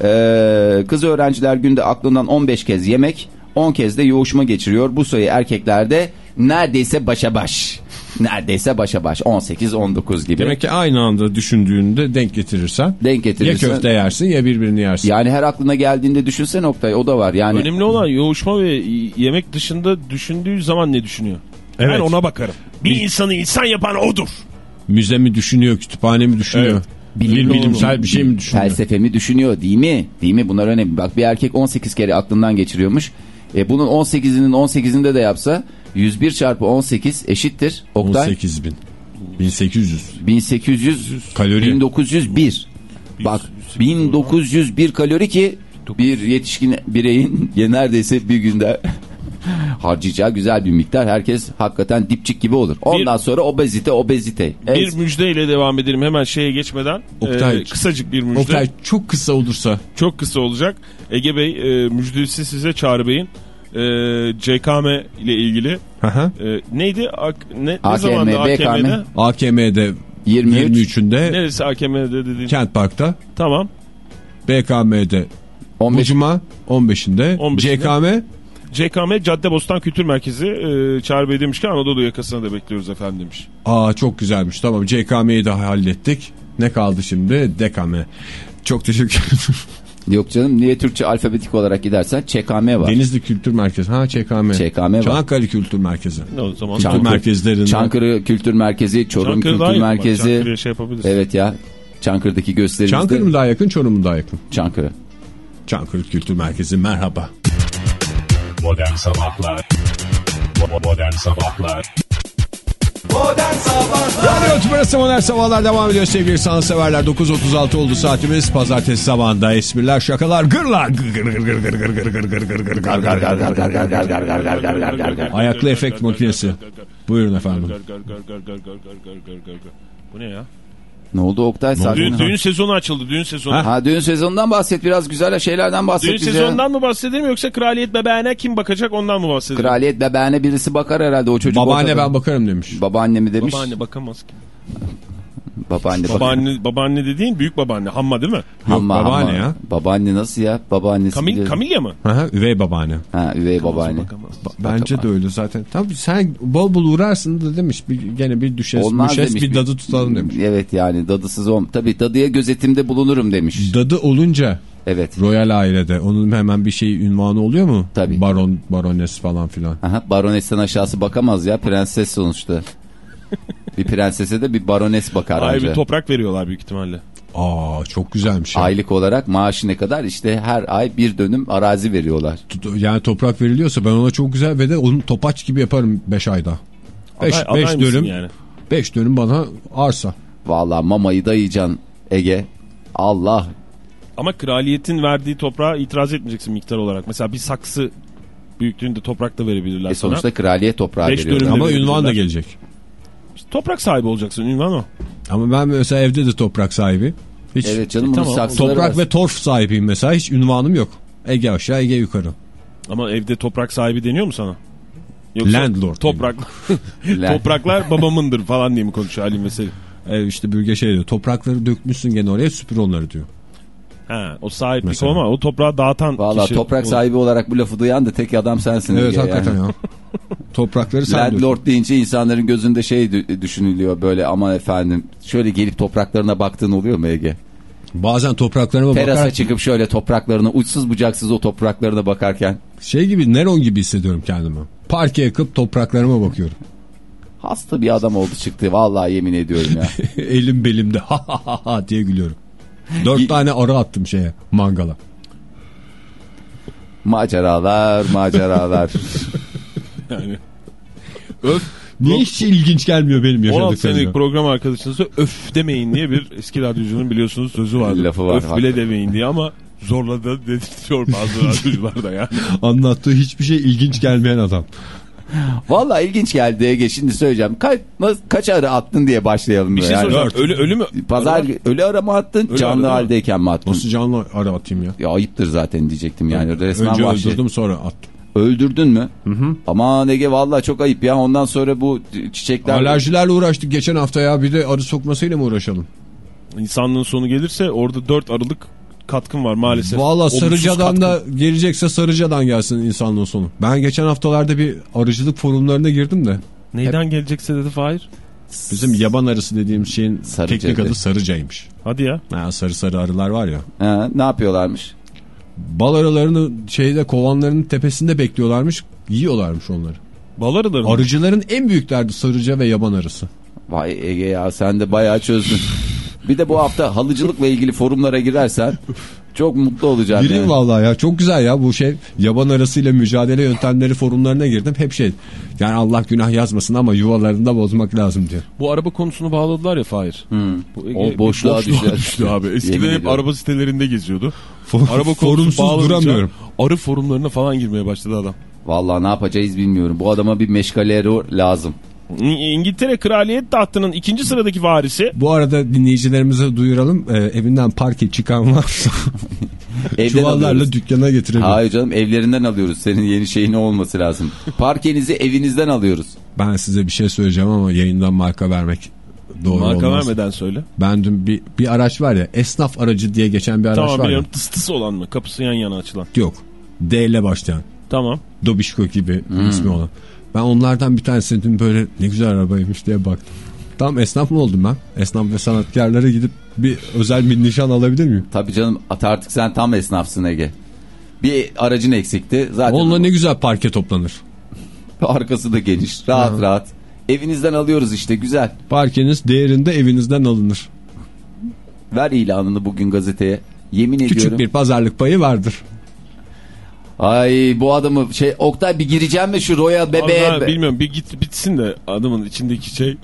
Speaker 4: Ee, kız öğrenciler günde aklından 15 kez yemek 10 kez de yoğuşma geçiriyor. Bu sayı erkeklerde neredeyse başa baş. Neredeyse başa baş 18-19 gibi.
Speaker 3: Demek ki aynı anda düşündüğünde denk getirirsen
Speaker 4: Denk
Speaker 3: ya
Speaker 4: getirirsen.
Speaker 3: köfte yersin ya birbirini yersin.
Speaker 4: Yani her aklına geldiğinde düşünsen Oktay o da var. Yani
Speaker 5: Önemli olan yoğuşma ve yemek dışında düşündüğü zaman ne düşünüyor?
Speaker 3: Evet.
Speaker 5: Ben ona bakarım. Bir insanı insan yapan odur.
Speaker 3: Müze mi düşünüyor, kütüphane mi düşünüyor?
Speaker 5: Evet.
Speaker 3: Bilim,
Speaker 4: Bilim
Speaker 3: bilimsel bir şey mi düşünüyor?
Speaker 4: Felsefe mi düşünüyor değil mi? Değil mi? Bunlar önemli. Bak bir erkek 18 kere aklından geçiriyormuş. E bunun 18'inin 18'inde de yapsa 101 çarpı 18 eşittir. Oktay
Speaker 3: 18 bin. 1800.
Speaker 4: 1800
Speaker 3: Kalori.
Speaker 4: 1901. Bak 1901 kalori ki bir yetişkin bireyin neredeyse bir günde harcayacağı güzel bir miktar. Herkes hakikaten dipçik gibi olur. Ondan sonra obezite obezite.
Speaker 5: Bir müjdeyle devam edelim hemen şeye geçmeden.
Speaker 3: Oktay.
Speaker 5: Ee, kısacık bir müjde.
Speaker 3: Oktay çok kısa olursa
Speaker 5: Çok kısa olacak. Ege Bey e, müjdesi size Çağrı Bey'in e, CKM ile ilgili.
Speaker 3: Aha.
Speaker 5: E, neydi? Ak, ne, ne
Speaker 4: AKM,
Speaker 5: zamandı
Speaker 4: BKM?
Speaker 5: AKM'de?
Speaker 3: AKM'de
Speaker 4: 23
Speaker 3: 23'ünde
Speaker 5: Neresi AKM'de dediğin?
Speaker 3: Kent Park'ta
Speaker 5: Tamam.
Speaker 3: BKM'de
Speaker 4: 15
Speaker 3: bu cuma 15'inde
Speaker 5: 15'inde.
Speaker 3: CKM
Speaker 5: CKM Caddebostan Kültür Merkezi e, Çağrı Bey demiş ki Anadolu yakasına da bekliyoruz efendim demiş.
Speaker 3: Aa çok güzelmiş tamam CKM'yi de hallettik. Ne kaldı şimdi? DKM. Çok teşekkür ederim.
Speaker 4: Yok canım niye Türkçe alfabetik olarak gidersen ÇKM var.
Speaker 3: Denizli Kültür Merkezi. Ha ÇKM.
Speaker 4: ÇKM var.
Speaker 3: Çanakkale Kültür Merkezi.
Speaker 5: O zaman
Speaker 3: Kültür
Speaker 4: Çankırı-
Speaker 3: merkezlerinden.
Speaker 4: Çankırı Kültür Merkezi, Çorum
Speaker 5: Çankırı
Speaker 4: Kültür Merkezi.
Speaker 5: Çankırı'ya şey yapabiliriz.
Speaker 4: Evet ya. Çankırı'daki gösterimizde.
Speaker 3: Çankırı mı daha yakın Çorum mu daha yakın?
Speaker 4: Çankırı.
Speaker 3: Çankırı Kültür Merkezi merhaba.
Speaker 1: Modern Sabahlar Modern Sabahlar
Speaker 2: Modern Sabahlar
Speaker 3: Radyo Tümrüt'ü Modern Sabahlar devam ediyor sevgili sanatseverler. 9.36 oldu saatimiz. Pazartesi sabahında espriler, şakalar, gırlar. Ayaklı efekt makinesi. Buyurun efendim.
Speaker 5: Bu ne ya?
Speaker 4: Ne oldu Oktay? Sakin
Speaker 5: Düğün,
Speaker 4: ol.
Speaker 5: düğün sezonu açıldı. Düğün sezonu.
Speaker 4: Ha düğün sezonundan bahset biraz güzel şeylerden bahset
Speaker 5: Düğün
Speaker 4: bize.
Speaker 5: sezonundan mı bahsedelim yoksa kraliyet bebeğine kim bakacak ondan mı bahsedelim?
Speaker 4: Kraliyet bebeğine birisi bakar herhalde o çocuk.
Speaker 3: Babaanne
Speaker 4: ortada.
Speaker 3: ben bakarım demiş.
Speaker 4: Babaanne mi demiş?
Speaker 5: Babaanne bakamaz ki.
Speaker 4: Babaanne.
Speaker 5: Babaanne, babaanne dediğin büyük babaanne. Hamma değil mi?
Speaker 4: Hamma,
Speaker 3: babaanne
Speaker 4: hamma.
Speaker 3: ya.
Speaker 4: Babaanne nasıl ya? Babaannesi.
Speaker 5: Kamil,
Speaker 4: biliyorum.
Speaker 5: Kamilya mı?
Speaker 3: Aha, üvey babaanne.
Speaker 4: Ha üvey babaanne.
Speaker 5: Bakamaz.
Speaker 3: Bence de öyle zaten. Tabii sen bol bol uğrarsın da demiş. Bir, gene bir düşes,
Speaker 4: Olmaz
Speaker 3: müşes,
Speaker 4: demiş.
Speaker 3: bir dadı tutalım demiş.
Speaker 4: Evet yani dadısız ol. Tabii dadıya gözetimde bulunurum demiş.
Speaker 3: Dadı olunca
Speaker 4: Evet.
Speaker 3: royal ailede onun hemen bir şey ünvanı oluyor mu?
Speaker 4: Tabii.
Speaker 3: Baron, barones falan filan.
Speaker 4: Aha, baronesten aşağısı bakamaz ya prenses sonuçta. bir prensese de bir barones bakar
Speaker 5: Ay bir toprak veriyorlar büyük ihtimalle.
Speaker 3: Aa çok güzelmiş. ya.
Speaker 4: Aylık olarak maaşı ne kadar? İşte her ay bir dönüm arazi veriyorlar.
Speaker 3: Yani toprak veriliyorsa ben ona çok güzel ve de onu topaç gibi yaparım 5 ayda. 5
Speaker 5: Aday- aday mısın
Speaker 3: dönüm
Speaker 5: yani?
Speaker 3: 5 dönüm bana arsa.
Speaker 4: Vallahi mamayı dayayacaksın Ege. Allah.
Speaker 5: Ama kraliyetin verdiği toprağa itiraz etmeyeceksin miktar olarak. Mesela bir saksı büyüklüğünde toprak da verebilirler
Speaker 4: E
Speaker 5: sana.
Speaker 4: sonuçta kraliyet toprağı
Speaker 5: Beş dönüm-
Speaker 3: Ama ünvan da gelecek.
Speaker 5: İşte toprak sahibi olacaksın ünvan o.
Speaker 3: Ama ben mesela evde de toprak sahibi. Hiç
Speaker 4: Evet canım bunun
Speaker 5: tamam.
Speaker 3: toprak
Speaker 4: var.
Speaker 3: ve torf sahibiyim mesela. Hiç ünvanım yok. Ege aşağı Ege yukarı.
Speaker 5: Ama evde toprak sahibi deniyor mu sana? Yoksa
Speaker 3: Landlord
Speaker 5: Toprak, topraklar babamındır falan diye mi konuşuyor Ali Mesele?
Speaker 3: Ev işte bürge şey diyor. Toprakları dökmüşsün gene oraya süpür onları diyor.
Speaker 5: Ha, o sahiplik
Speaker 3: Mesela.
Speaker 5: ama o toprağı dağıtan
Speaker 4: Valla
Speaker 5: kişi.
Speaker 4: toprak
Speaker 5: o-
Speaker 4: sahibi olarak bu lafı duyan da tek adam sensin.
Speaker 3: Evet hakikaten
Speaker 4: yani.
Speaker 3: ya. Toprakları sen.
Speaker 4: Landlord deyince insanların gözünde şey dü- düşünülüyor böyle aman efendim şöyle gelip topraklarına baktığın oluyor mu Ege?
Speaker 3: Bazen topraklarıma
Speaker 4: Terasa
Speaker 3: bakarak
Speaker 4: çıkıp şöyle topraklarına uçsuz bucaksız o topraklarına bakarken
Speaker 3: şey gibi Neron gibi hissediyorum kendimi. Parke yakıp topraklarıma bakıyorum.
Speaker 4: hasta bir adam oldu çıktı vallahi yemin ediyorum ya.
Speaker 3: Elim belimde ha ha ha ha diye gülüyorum. Dört tane arı attım şeye mangala.
Speaker 4: maceralar maceralar.
Speaker 5: Yani. Öf.
Speaker 3: Niye hiç ilginç gelmiyor benim
Speaker 5: 16
Speaker 3: yaşadıklarım?
Speaker 5: senelik program arkadaşınızda öf demeyin diye bir eski radyocunun biliyorsunuz sözü vardı.
Speaker 4: Lafı var,
Speaker 5: Öf bile
Speaker 4: hakikaten.
Speaker 5: demeyin diye ama zorla da dedirtiyor bazı radyocular da yani.
Speaker 3: Anlattığı hiçbir şey ilginç gelmeyen adam.
Speaker 4: Vallahi ilginç geldi Ege şimdi söyleyeceğim. Kaç, kaç arı attın diye başlayalım.
Speaker 5: Bir şey
Speaker 4: yani.
Speaker 5: soracağım. Ölü, ölü mü?
Speaker 4: Pazar ölü ara mı attın
Speaker 5: Ölü
Speaker 4: canlı
Speaker 5: ara,
Speaker 4: haldeyken mi attın?
Speaker 3: Nasıl canlı arı atayım ya?
Speaker 4: Ya ayıptır zaten diyecektim yani resmen
Speaker 3: Önce
Speaker 4: vahşi.
Speaker 3: öldürdüm sonra attım.
Speaker 4: Öldürdün mü? Hı hı. Aman Ege vallahi çok ayıp ya ondan sonra bu çiçekler...
Speaker 3: Alerjilerle uğraştık geçen hafta ya bir de arı sokmasıyla mı uğraşalım?
Speaker 5: İnsanlığın sonu gelirse orada 4 Aralık katkın var maalesef.
Speaker 3: Valla Sarıca'dan
Speaker 5: katkın.
Speaker 3: da gelecekse Sarıca'dan gelsin insanlığın sonu. Ben geçen haftalarda bir arıcılık forumlarına girdim de.
Speaker 5: Neyden gelecekse dedi Fahir.
Speaker 3: Bizim yaban arısı dediğim şeyin
Speaker 4: Sarıca
Speaker 3: teknik adı Sarıca'ymış.
Speaker 5: Hadi ya.
Speaker 3: Ha, sarı sarı arılar var ya.
Speaker 4: Ha, ne yapıyorlarmış?
Speaker 3: Bal arılarını şeyde kovanların tepesinde bekliyorlarmış. Yiyorlarmış onları.
Speaker 5: Bal arıları mı?
Speaker 3: Arıcıların en büyük derdi sarıca ve yaban arısı.
Speaker 4: Vay Ege ya sen de bayağı çözdün. bir de bu hafta halıcılıkla ilgili forumlara girersen çok mutlu olacağım.
Speaker 3: Gireyim
Speaker 4: yani.
Speaker 3: vallahi ya çok güzel ya bu şey yaban arasıyla mücadele yöntemleri forumlarına girdim hep şey yani Allah günah yazmasın ama yuvalarını da bozmak lazım diyor.
Speaker 5: Bu araba konusunu bağladılar ya Fahir.
Speaker 4: Hmm.
Speaker 5: Bu
Speaker 4: O
Speaker 5: bir
Speaker 4: boşluğa düştü.
Speaker 5: düştü abi. Eskiden hep araba sitelerinde geziyordu.
Speaker 3: For-
Speaker 5: Araba
Speaker 3: forumsuz duramıyorum.
Speaker 5: Arı forumlarına falan girmeye başladı adam.
Speaker 4: Vallahi ne yapacağız bilmiyorum. Bu adama bir meşgale lazım.
Speaker 5: İngiltere Kraliyet Tahtı'nın ikinci sıradaki varisi
Speaker 3: Bu arada dinleyicilerimize duyuralım e, evinden parke çıkan varsa
Speaker 4: Evden
Speaker 3: çuvallarla
Speaker 4: alıyoruz.
Speaker 3: dükkana getirelim.
Speaker 4: Hayır canım evlerinden alıyoruz. Senin yeni şeyin olması lazım. Parkenizi evinizden alıyoruz.
Speaker 3: Ben size bir şey söyleyeceğim ama yayından marka vermek doğru
Speaker 5: marka
Speaker 3: olmaz.
Speaker 5: vermeden söyle.
Speaker 3: Ben dün bir, bir araç var ya esnaf aracı diye geçen bir araç
Speaker 5: Tamam
Speaker 3: var
Speaker 5: biliyorum
Speaker 3: ya.
Speaker 5: tıs tıs olan mı? Kapısı yan yana açılan.
Speaker 3: Yok D ile başlayan
Speaker 5: Tamam.
Speaker 3: Dobişko gibi
Speaker 5: Hmm.
Speaker 3: ismi olan. Ben onlardan bir tanesini dün böyle ne güzel arabaymış diye baktım. Tam esnaf mı oldum ben? Esnaf ve sanatkarlara gidip bir özel bir nişan alabilir miyim?
Speaker 4: Tabii canım at artık sen tam esnafsın Ege. Bir aracın eksikti. Zaten
Speaker 3: Onunla ne güzel parke toplanır.
Speaker 4: arkası da geniş. Rahat rahat. Evinizden alıyoruz işte güzel.
Speaker 3: Parkeniz değerinde evinizden alınır.
Speaker 4: Ver ilanını bugün gazeteye. Yemin
Speaker 3: Küçük
Speaker 4: ediyorum.
Speaker 3: bir pazarlık payı vardır.
Speaker 4: Ay bu adamı şey Oktay bir gireceğim mi şu Royal bebeğe?
Speaker 5: Vallahi bilmiyorum bir git bitsin de adamın içindeki şey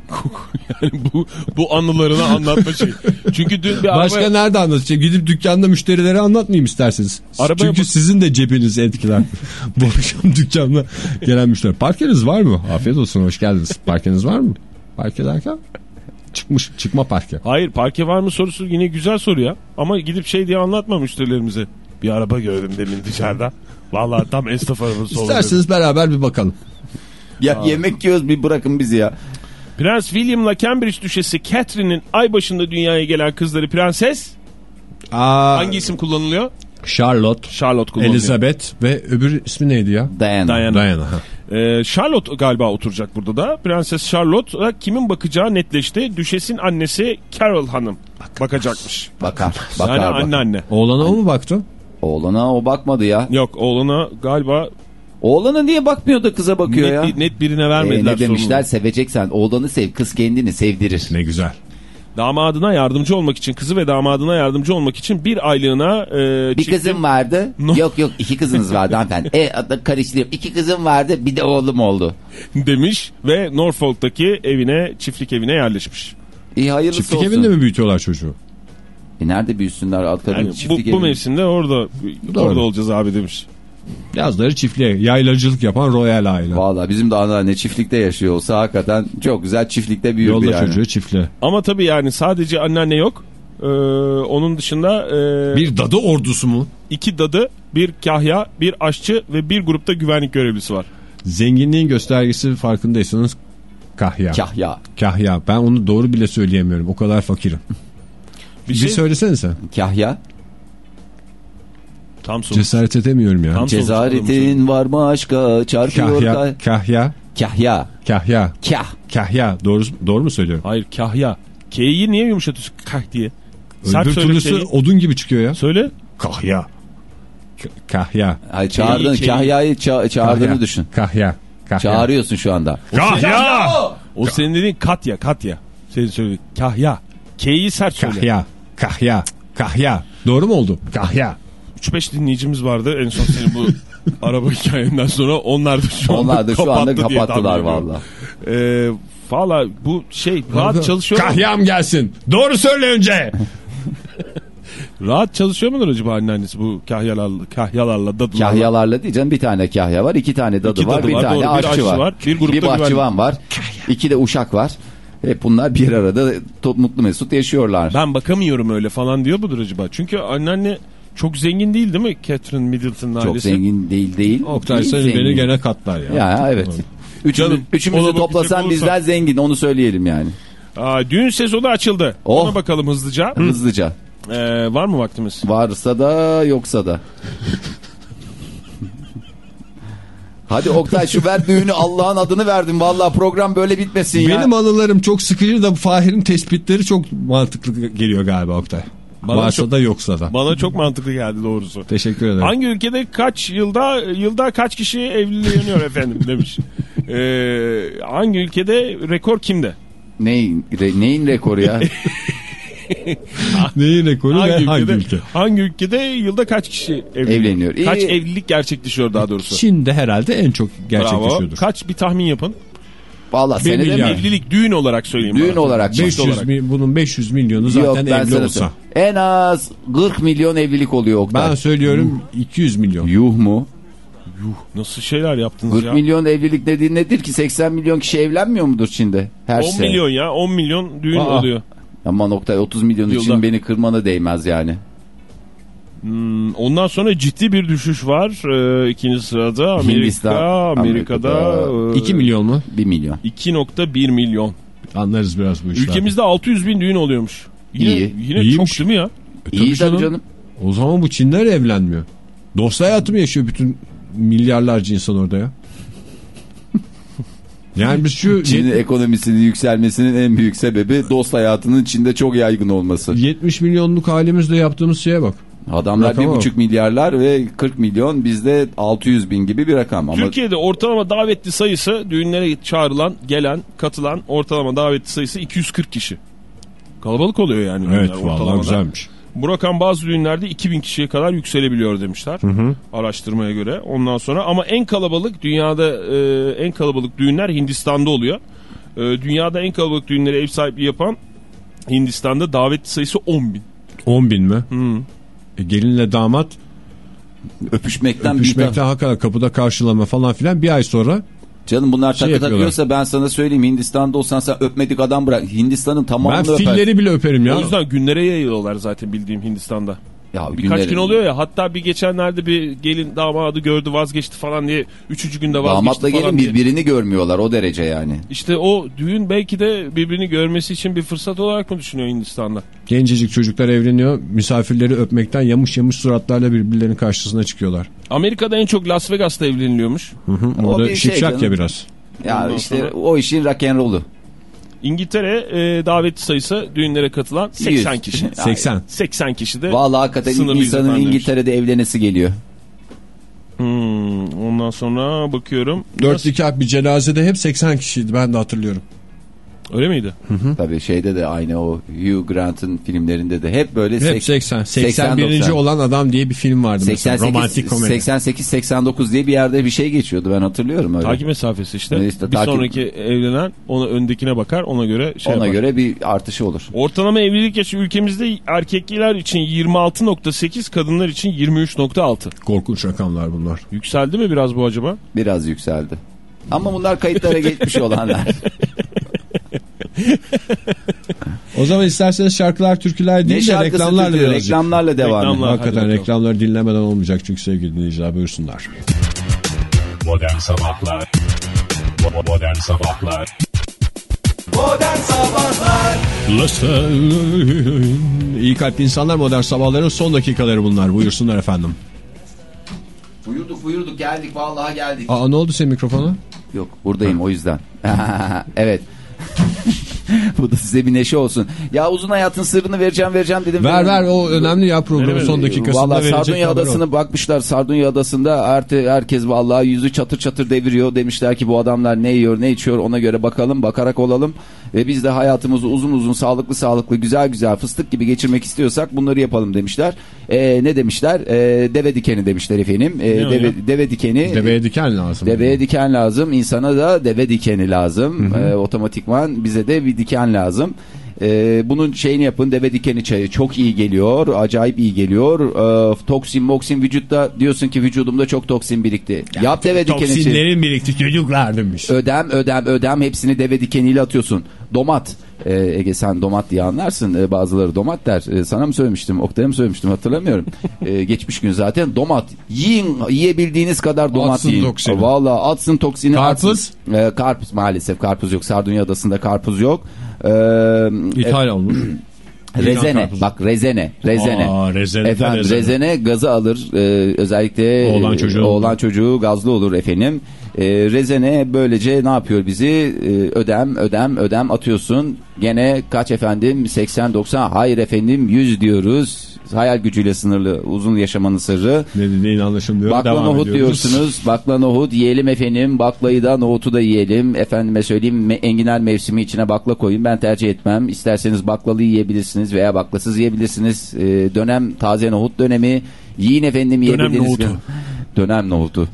Speaker 5: yani bu bu anılarını anlatma şey. Çünkü dün bir
Speaker 3: Başka
Speaker 5: araba
Speaker 3: nerede anlatacak? Gidip dükkanda müşterilere anlatmayayım isterseniz.
Speaker 5: Arabaya
Speaker 3: Çünkü
Speaker 5: bak-
Speaker 3: sizin de cebiniz etkiler. Bu akşam dükkanda gelen müşteri. Parkeniz var mı? Afiyet olsun hoş geldiniz. Parkeniz var mı? Parke derken? Çıkmış, çıkma parke.
Speaker 5: Hayır parke var mı sorusu yine güzel soru ya. Ama gidip şey diye anlatma müşterilerimize. Bir araba gördüm demin dışarıda. Vallahi tam esnaf arabası oldu.
Speaker 3: İsterseniz beraber bir bakalım.
Speaker 4: Ya yemek yiyoruz bir bırakın bizi ya.
Speaker 5: Prens William'la Cambridge düşesi Catherine'in ay başında dünyaya gelen kızları prenses.
Speaker 3: Aa,
Speaker 5: Hangi isim kullanılıyor?
Speaker 3: Charlotte,
Speaker 5: Charlotte kullanılıyor.
Speaker 3: Elizabeth ve öbür ismi neydi ya?
Speaker 5: Diana.
Speaker 3: Diana. ha.
Speaker 5: Ee, Charlotte galiba oturacak burada da. Prenses Charlotte kimin bakacağı netleşti. Düşesin annesi Carol Hanım bakacakmış.
Speaker 4: Bakar. Bakar.
Speaker 5: yani
Speaker 4: bakar.
Speaker 5: anneanne.
Speaker 3: Oğlana o mu baktı?
Speaker 4: Oğlana o bakmadı ya.
Speaker 5: Yok oğluna galiba
Speaker 4: Oğlana niye bakmıyor da kıza bakıyor
Speaker 5: net,
Speaker 4: ya?
Speaker 5: bir- net birine
Speaker 4: Ee,
Speaker 5: vermediler
Speaker 4: ne demişler
Speaker 5: sorumluluğu.
Speaker 4: seveceksen oğlanı sev kız kendini sevdirir.
Speaker 3: Ne güzel.
Speaker 5: Damadına yardımcı olmak için kızı ve damadına yardımcı olmak için bir aylığına e,
Speaker 4: Bir
Speaker 5: çiftin-
Speaker 4: kızım vardı.
Speaker 5: No.
Speaker 4: Yok yok iki kızınız vardı hanımefendi. E karıştırıyorum. İki kızım vardı bir de oğlum oldu.
Speaker 5: demiş ve Norfolk'taki evine çiftlik evine yerleşmiş.
Speaker 4: İyi hayırlısı
Speaker 3: Çiftlik
Speaker 4: olsun.
Speaker 3: evinde mi büyütüyorlar çocuğu?
Speaker 4: E, nerede büyüsünler alt kadın
Speaker 5: Yani bu,
Speaker 4: çiftlik
Speaker 5: bu mevsimde orada orada olacağız abi demiş.
Speaker 3: Yazları çiftliğe yaylacılık yapan Royal aile.
Speaker 4: Valla bizim de anneanne çiftlikte yaşıyor olsa hakikaten çok güzel çiftlikte büyürdü
Speaker 3: Yolla
Speaker 4: yani.
Speaker 3: çocuğu çiftliğe.
Speaker 5: Ama tabii yani sadece anneanne yok. Ee, onun dışında e,
Speaker 3: Bir dadı ordusu mu?
Speaker 5: iki dadı, bir kahya, bir aşçı ve bir grupta güvenlik görevlisi var.
Speaker 3: Zenginliğin göstergesi farkındaysanız kahya.
Speaker 4: Kahya.
Speaker 3: Kahya. Ben onu doğru bile söyleyemiyorum. O kadar fakirim.
Speaker 5: Bir,
Speaker 3: Bir
Speaker 5: şey
Speaker 3: söylesene sen.
Speaker 4: Kahya.
Speaker 5: tam sonuç.
Speaker 3: Cesaret edemiyorum ya.
Speaker 5: Tam
Speaker 4: Cesaretin var mı aşka çarpıyor
Speaker 3: Kahya.
Speaker 4: kah-
Speaker 3: Kahya.
Speaker 4: Kahya.
Speaker 3: Kahya.
Speaker 4: Kah.
Speaker 3: Kahya. Doğru, doğru mu söylüyorum?
Speaker 5: Hayır kahya. K'yi niye yumuşatıyorsun kah diye? Sert
Speaker 3: Öbür türlüsü odun gibi çıkıyor ya.
Speaker 5: Söyle.
Speaker 3: Kahya. K- Kahya.
Speaker 4: Ay çağırdın
Speaker 5: K'yi-
Speaker 4: Kahya'yı ça- çağırdığını
Speaker 3: Kahya.
Speaker 4: düşün.
Speaker 3: Kahya. Kahya.
Speaker 4: Çağırıyorsun şu anda.
Speaker 3: Kahya.
Speaker 5: O senin dediğin Katya, Katya. Senin söylediğin kahya. K'yi sert söyle.
Speaker 3: Kahya. Kahya. Kahya. Doğru mu oldu? Kahya.
Speaker 5: 3-5 dinleyicimiz vardı en son senin bu araba hikayenden sonra onlar da şu anda
Speaker 4: Onlar da şu anda kapattılar valla.
Speaker 5: Ee, valla bu şey rahat çalışıyor mu?
Speaker 3: Kahyam gelsin. Doğru söyle önce.
Speaker 5: Rahat çalışıyor mudur acaba anneannesi bu kahyalarla, kahyalarla dadılarla?
Speaker 4: Kahyalarla diyeceğim bir tane kahya var, iki tane dadı
Speaker 5: İki
Speaker 4: var,
Speaker 5: dadı
Speaker 4: bir
Speaker 5: var,
Speaker 4: tane
Speaker 5: doğru, bir
Speaker 4: aşçı
Speaker 5: aşçı
Speaker 4: var,
Speaker 5: var, bir
Speaker 4: bir bahçıvan var, iki de uşak var. Hep bunlar bir arada to- mutlu mesut yaşıyorlar.
Speaker 5: Ben bakamıyorum öyle falan diyor mudur acaba? Çünkü anneanne çok zengin değil değil mi Catherine Middleton'ın
Speaker 4: Çok
Speaker 5: ailesi?
Speaker 4: zengin değil değil.
Speaker 3: Oktay
Speaker 4: Değil
Speaker 3: seni beni gene katlar ya.
Speaker 4: Ya evet. Üçümüz,
Speaker 5: Canım,
Speaker 4: üçümüzü toplasan
Speaker 5: olursan-
Speaker 4: bizler zengin onu söyleyelim yani.
Speaker 5: Aa, düğün sezonu açıldı.
Speaker 4: Oh.
Speaker 5: Ona bakalım hızlıca.
Speaker 4: Hızlıca.
Speaker 5: Ee, var mı vaktimiz?
Speaker 4: Varsa da yoksa da. Hadi Oktay şu ver düğünü Allah'ın adını verdim. Vallahi program böyle bitmesin ya.
Speaker 3: Benim anılarım çok sıkıcı da Fahir'in tespitleri çok mantıklı geliyor galiba Oktay.
Speaker 5: Bana
Speaker 3: Varsa
Speaker 5: çok-
Speaker 3: da yoksa da.
Speaker 5: Bana çok mantıklı geldi doğrusu.
Speaker 3: Teşekkür ederim.
Speaker 5: Hangi ülkede kaç yılda yılda kaç kişi evleniyor efendim demiş. Ee, hangi ülkede rekor kimde?
Speaker 4: Neyin, re- neyin rekoru ya?
Speaker 3: Neyin rekoru ve hangi ülke?
Speaker 5: Hangi ülkede yılda kaç kişi evleniyor?
Speaker 4: Evleniyor.
Speaker 5: Kaç evlilik gerçekleşiyor daha doğrusu?
Speaker 3: Çin'de herhalde en çok
Speaker 5: Bravo.
Speaker 3: gerçekleşiyordur.
Speaker 5: Kaç bir tahmin yapın.
Speaker 4: Vallahi
Speaker 3: Bir
Speaker 4: senede
Speaker 3: milyar.
Speaker 4: mi?
Speaker 5: Evlilik düğün olarak söyleyeyim.
Speaker 4: Düğün
Speaker 5: bana.
Speaker 4: olarak.
Speaker 5: Çift
Speaker 3: 500
Speaker 5: olarak.
Speaker 3: mi- bunun 500 milyonu
Speaker 4: Yok
Speaker 3: zaten
Speaker 4: ben
Speaker 3: evli olsa.
Speaker 4: söyleyeyim. En az 40 milyon evlilik oluyor Oktay.
Speaker 3: Ben söylüyorum 200 milyon.
Speaker 4: Yuh mu?
Speaker 5: Nasıl şeyler yaptınız
Speaker 4: 40
Speaker 5: ya?
Speaker 4: milyon evlilik dediğin nedir ki? 80 milyon kişi evlenmiyor mudur Çin'de? Her
Speaker 5: 10
Speaker 4: sene.
Speaker 5: milyon ya 10 milyon düğün
Speaker 3: Aa.
Speaker 5: oluyor.
Speaker 4: Aman Oktay 30 milyon için
Speaker 5: Yılda.
Speaker 4: beni kırmana değmez yani.
Speaker 5: Hmm, ondan sonra ciddi bir düşüş var. Ee, ikinci sırada Amerika,
Speaker 4: Hindistan,
Speaker 5: Amerika'da,
Speaker 4: Amerika'da.
Speaker 5: e,
Speaker 3: 2 milyon mu?
Speaker 4: 1 milyon.
Speaker 5: 2.1 milyon.
Speaker 3: Anlarız biraz bu işlerden.
Speaker 5: Ülkemizde 600 bin düğün oluyormuş. Yine,
Speaker 4: İyi.
Speaker 5: Yine
Speaker 3: İyiymiş.
Speaker 5: çok değil mi ya?
Speaker 3: E,
Speaker 4: İyi
Speaker 3: tabii
Speaker 4: tabii canım.
Speaker 3: O zaman bu Çinler evlenmiyor. Dost hayatı mı yaşıyor bütün milyarlarca insan orada ya? Yani biz şu
Speaker 4: Çin'in ekonomisinin yükselmesinin en büyük sebebi dost hayatının Çin'de çok yaygın olması.
Speaker 3: 70 milyonluk halimizle yaptığımız şeye bak.
Speaker 4: Adamlar
Speaker 3: Rakama
Speaker 4: bir buçuk milyarlar ve 40 milyon bizde 600 bin gibi bir rakam. Ama
Speaker 5: Türkiye'de ortalama davetli sayısı düğünlere çağrılan, gelen, katılan ortalama davetli sayısı 240 kişi. Kalabalık oluyor yani.
Speaker 3: Evet vallahi güzelmiş.
Speaker 5: Bu rakam bazı düğünlerde 2000 kişiye kadar yükselebiliyor demişler araştırmaya göre. Ondan sonra ama en kalabalık dünyada e, en kalabalık düğünler Hindistan'da oluyor. E, dünyada en kalabalık düğünlere ev sahipliği yapan Hindistan'da davetli sayısı 10 bin.
Speaker 3: 10 bin mi?
Speaker 5: Hı.
Speaker 3: E, gelinle damat
Speaker 4: öpüşmekten bir
Speaker 3: öpüşmekten hakikaten kapıda karşılama falan filan bir ay sonra
Speaker 4: Canım bunlar
Speaker 3: Şey
Speaker 4: takı
Speaker 3: yapıyorlar.
Speaker 4: takıyorsa ben sana söyleyeyim Hindistan'da olsan sen öpmedik adam bırak. Hindistan'ın
Speaker 3: ben
Speaker 4: tamamını öper.
Speaker 3: filleri bile öperim ya.
Speaker 5: O yüzden günlere yayıyorlar zaten bildiğim Hindistan'da.
Speaker 4: Ya
Speaker 5: Birkaç
Speaker 4: günleri-
Speaker 5: gün oluyor ya hatta bir geçenlerde bir gelin damadı gördü vazgeçti falan diye üçüncü günde vazgeçti
Speaker 4: Damatla
Speaker 5: falan
Speaker 4: gelin
Speaker 5: diye.
Speaker 4: birbirini görmüyorlar o derece yani.
Speaker 5: İşte o düğün belki de birbirini görmesi için bir fırsat olarak mı düşünüyor Hindistan'da?
Speaker 3: Gencecik çocuklar evleniyor. Misafirleri öpmekten yamış yamış suratlarla birbirlerinin karşısına çıkıyorlar.
Speaker 5: Amerika'da en çok Las Vegas'ta evleniliyormuş.
Speaker 3: Orada
Speaker 4: bir şey
Speaker 3: şipşak
Speaker 4: canım.
Speaker 3: ya biraz.
Speaker 4: Ya
Speaker 5: Ondan
Speaker 4: işte
Speaker 5: sonra-
Speaker 4: o işin rock'n'roll'u.
Speaker 5: İngiltere e, davetli sayısı düğünlere katılan 80
Speaker 4: Yüz.
Speaker 5: kişi.
Speaker 3: 80.
Speaker 5: 80 kişi de
Speaker 4: Vallahi hakikaten insanın
Speaker 5: yüzden demiş.
Speaker 4: İngiltere'de evlenesi geliyor.
Speaker 5: Hmm, ondan sonra bakıyorum.
Speaker 3: Dört
Speaker 5: Nasıl-
Speaker 3: nikah bir cenazede hep 80 kişiydi ben de hatırlıyorum.
Speaker 5: Öyle miydi?
Speaker 4: Tabii şeyde de aynı o Hugh Grant'ın filmlerinde de hep böyle
Speaker 3: Hep
Speaker 4: sek-
Speaker 3: 80.
Speaker 4: 80,
Speaker 3: 81.
Speaker 4: 90.
Speaker 3: olan adam diye bir film vardı mesela.
Speaker 4: 88
Speaker 3: Romantik komedi.
Speaker 4: 88 89 diye bir yerde bir şey geçiyordu ben hatırlıyorum öyle.
Speaker 5: Takip mesafesi işte.
Speaker 4: İşte
Speaker 5: bir
Speaker 4: takip-
Speaker 5: sonraki evlenen ona öndekine bakar ona göre şey
Speaker 4: Ona
Speaker 5: yapar.
Speaker 4: göre bir artışı olur.
Speaker 5: Ortalama evlilik yaşı ülkemizde erkekler için 26.8 kadınlar için 23.6.
Speaker 3: Korkunç rakamlar bunlar.
Speaker 5: Yükseldi mi biraz bu acaba?
Speaker 4: Biraz yükseldi. Ama bunlar kayıtlara geçmiş olanlar.
Speaker 3: O zaman isterseniz şarkılar, türküler
Speaker 4: ne
Speaker 3: değil de
Speaker 4: şarkısı
Speaker 3: reklamlarla
Speaker 4: türkü? reklamlarla devam
Speaker 5: Reklamlar.
Speaker 4: edelim.
Speaker 5: Hadi
Speaker 3: Hakikaten reklamları dinlemeden olmayacak çünkü sevgili dinleyiciler buyursunlar.
Speaker 1: Modern Sabahlar Modern Sabahlar
Speaker 2: Modern Sabahlar
Speaker 3: İyi kalpli insanlar modern sabahların son dakikaları bunlar. Buyursunlar efendim.
Speaker 4: Buyurduk buyurduk geldik vallahi geldik.
Speaker 3: Aa ne oldu senin mikrofona?
Speaker 4: Yok buradayım o yüzden. evet. Bu da size bir neşe olsun. Ya uzun hayatın sırrını vereceğim vereceğim dedim.
Speaker 3: Ver ver o önemli ya programın son dakikasında
Speaker 4: Valla
Speaker 3: verecek
Speaker 4: Sardunya. Adası'nı bakmışlar. Sardunya Adası'nda artı herkes vallahi yüzü çatır çatır deviriyor. Demişler ki bu adamlar ne yiyor ne içiyor ona göre bakalım bakarak olalım. Ve biz de hayatımızı uzun uzun sağlıklı sağlıklı güzel güzel fıstık gibi geçirmek istiyorsak bunları yapalım demişler. Ee, ne demişler? Ee, deve dikeni demişler efendim. Ee, deve,
Speaker 5: ya?
Speaker 4: deve dikeni.
Speaker 3: Deveye diken lazım.
Speaker 4: Deveye diken lazım. insana da deve dikeni lazım. Ee, otomatikman bize de bir diken lazım. Ee, bunun şeyini yapın deve dikeni çayı çok iyi geliyor. Acayip iyi geliyor. Ee, toksin moksin vücutta diyorsun ki vücudumda çok toksin birikti. Yap deve dikeni.
Speaker 3: Toksinlerin birikti çocuklar demiş.
Speaker 4: Ödem ödem ödem hepsini deve dikeniyle atıyorsun. Domat. Ee, Ege sen domat diye anlarsın. Ee, bazıları domat der. Ee, sana mı söylemiştim? Oktay'a mı söylemiştim? Hatırlamıyorum. Ee, geçmiş gün zaten domat. Yiyin. Yiyebildiğiniz kadar domat
Speaker 3: Atsın
Speaker 4: yiyin.
Speaker 3: toksini.
Speaker 4: Valla atsın toksini.
Speaker 3: Karpuz?
Speaker 4: Atsın. Ee, karpuz maalesef. Karpuz yok. Sardunya Adası'nda karpuz yok. Ee,
Speaker 3: İthal olmuş.
Speaker 4: e, rezene.
Speaker 3: karpuzu.
Speaker 4: Bak rezene. Rezene.
Speaker 3: Aa, rezene,
Speaker 4: Efendim
Speaker 3: rezene.
Speaker 4: rezene gazı alır. Ee, özellikle
Speaker 3: Oğlan çocuğu.
Speaker 4: oğlan çocuğu gazlı olur efendim. Ee, rezene böylece ne yapıyor bizi? Ee, ödem ödem ödem atıyorsun. Gene kaç efendim? 80 90. Hayır efendim 100 diyoruz. Hayal gücüyle sınırlı uzun yaşamanın sırrı.
Speaker 3: Ne dediğin anlaşılmıyor.
Speaker 4: Bakla
Speaker 3: Devam
Speaker 4: nohut
Speaker 3: ediyoruz.
Speaker 4: diyorsunuz. Bakla nohut yiyelim efendim. Baklayı da nohutu da yiyelim. Efendime söyleyeyim me- enginar mevsimi içine bakla koyun. Ben tercih etmem. İsterseniz baklalı yiyebilirsiniz veya baklasız yiyebilirsiniz. Ee, dönem taze nohut dönemi. Yiyin efendim yiyebildiğiniz.
Speaker 5: nohutu.
Speaker 4: Dönem nohutu.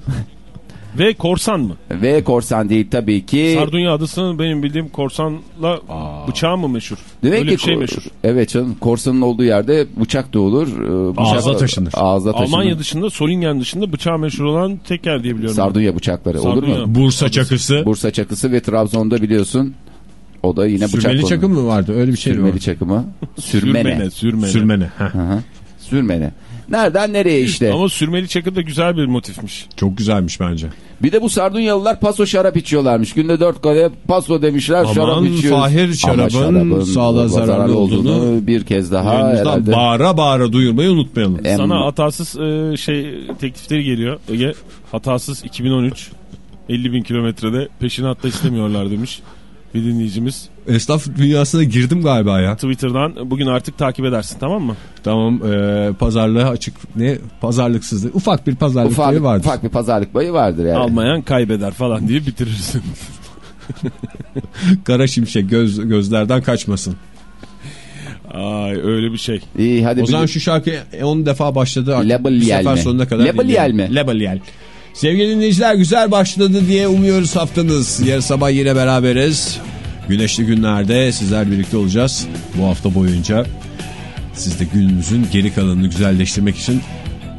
Speaker 5: Ve korsan mı?
Speaker 4: Ve korsan değil tabii ki.
Speaker 5: Sardunya adasının benim bildiğim korsanla bıçağı mı meşhur?
Speaker 4: Demek
Speaker 5: Öyle
Speaker 4: ki
Speaker 5: bir şey meşhur.
Speaker 4: Evet canım korsanın olduğu yerde bıçak da olur. Ee, bıçak-
Speaker 3: Ağza taşınır.
Speaker 4: Ağza taşınır.
Speaker 5: Almanya dışında Solingen dışında bıçağı meşhur olan tek yer diye biliyorum.
Speaker 4: Sardunya bıçakları olur mu?
Speaker 5: Sardunya.
Speaker 3: Bursa çakısı.
Speaker 4: Bursa çakısı ve Trabzon'da biliyorsun. O da yine bıçak
Speaker 3: Sürmeli
Speaker 4: konu.
Speaker 3: çakı mı vardı? Öyle bir şey mi
Speaker 4: Sürmeli
Speaker 3: var?
Speaker 4: çakı mı? Sürmene.
Speaker 5: Sürmene. Sürmene.
Speaker 3: Sürmene. heh.
Speaker 4: Hı hı. Sürmene. Nereden nereye işte.
Speaker 5: Ama sürmeli çakı da güzel bir motifmiş.
Speaker 3: Çok güzelmiş bence.
Speaker 4: Bir de bu Sardunyalılar paso şarap içiyorlarmış. Günde dört kare paso demişler şarap
Speaker 3: Aman
Speaker 4: içiyoruz.
Speaker 3: Fahir şarabın sağlığa zararlı olduğunu
Speaker 4: bir kez daha herhalde.
Speaker 3: bağıra bağıra duyurmayı unutmayalım.
Speaker 4: Em-
Speaker 5: Sana hatasız e, şey teklifleri geliyor Ege. Hatasız 2013. 50 bin kilometrede peşinat da istemiyorlar demiş bir dinleyicimiz.
Speaker 3: Esnaf dünyasına girdim galiba ya.
Speaker 5: Twitter'dan bugün artık takip edersin tamam mı?
Speaker 3: Tamam e, pazarlığa açık ne pazarlıksızlık ufak bir pazarlık
Speaker 4: Ufak,
Speaker 3: payı vardır.
Speaker 4: ufak bir pazarlık payı vardır yani.
Speaker 5: Almayan kaybeder falan diye bitirirsin.
Speaker 3: Kara şimşek göz, gözlerden kaçmasın.
Speaker 5: Ay öyle bir şey.
Speaker 4: İyi hadi
Speaker 3: O zaman
Speaker 4: bir-
Speaker 3: şu şarkı 10 defa başladı artık.
Speaker 4: Label
Speaker 3: Bu
Speaker 4: yel
Speaker 3: sefer
Speaker 4: mi?
Speaker 3: sonuna kadar
Speaker 4: Label
Speaker 3: dinleyelim.
Speaker 4: yel mi?
Speaker 3: Label yel. Sevgili dinleyiciler güzel başladı diye umuyoruz haftanız. Yarın sabah yine beraberiz. Güneşli günlerde sizler birlikte olacağız bu hafta boyunca. Siz de gününüzün geri kalanını güzelleştirmek için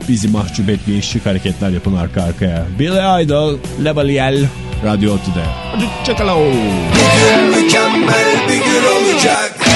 Speaker 3: bizi mahcup etmeye şık hareketler yapın arka arkaya. Billy Idol, Lebaliel, Radyo Otu'da. Hoşçakalın. Mükemmel bir gün olacak.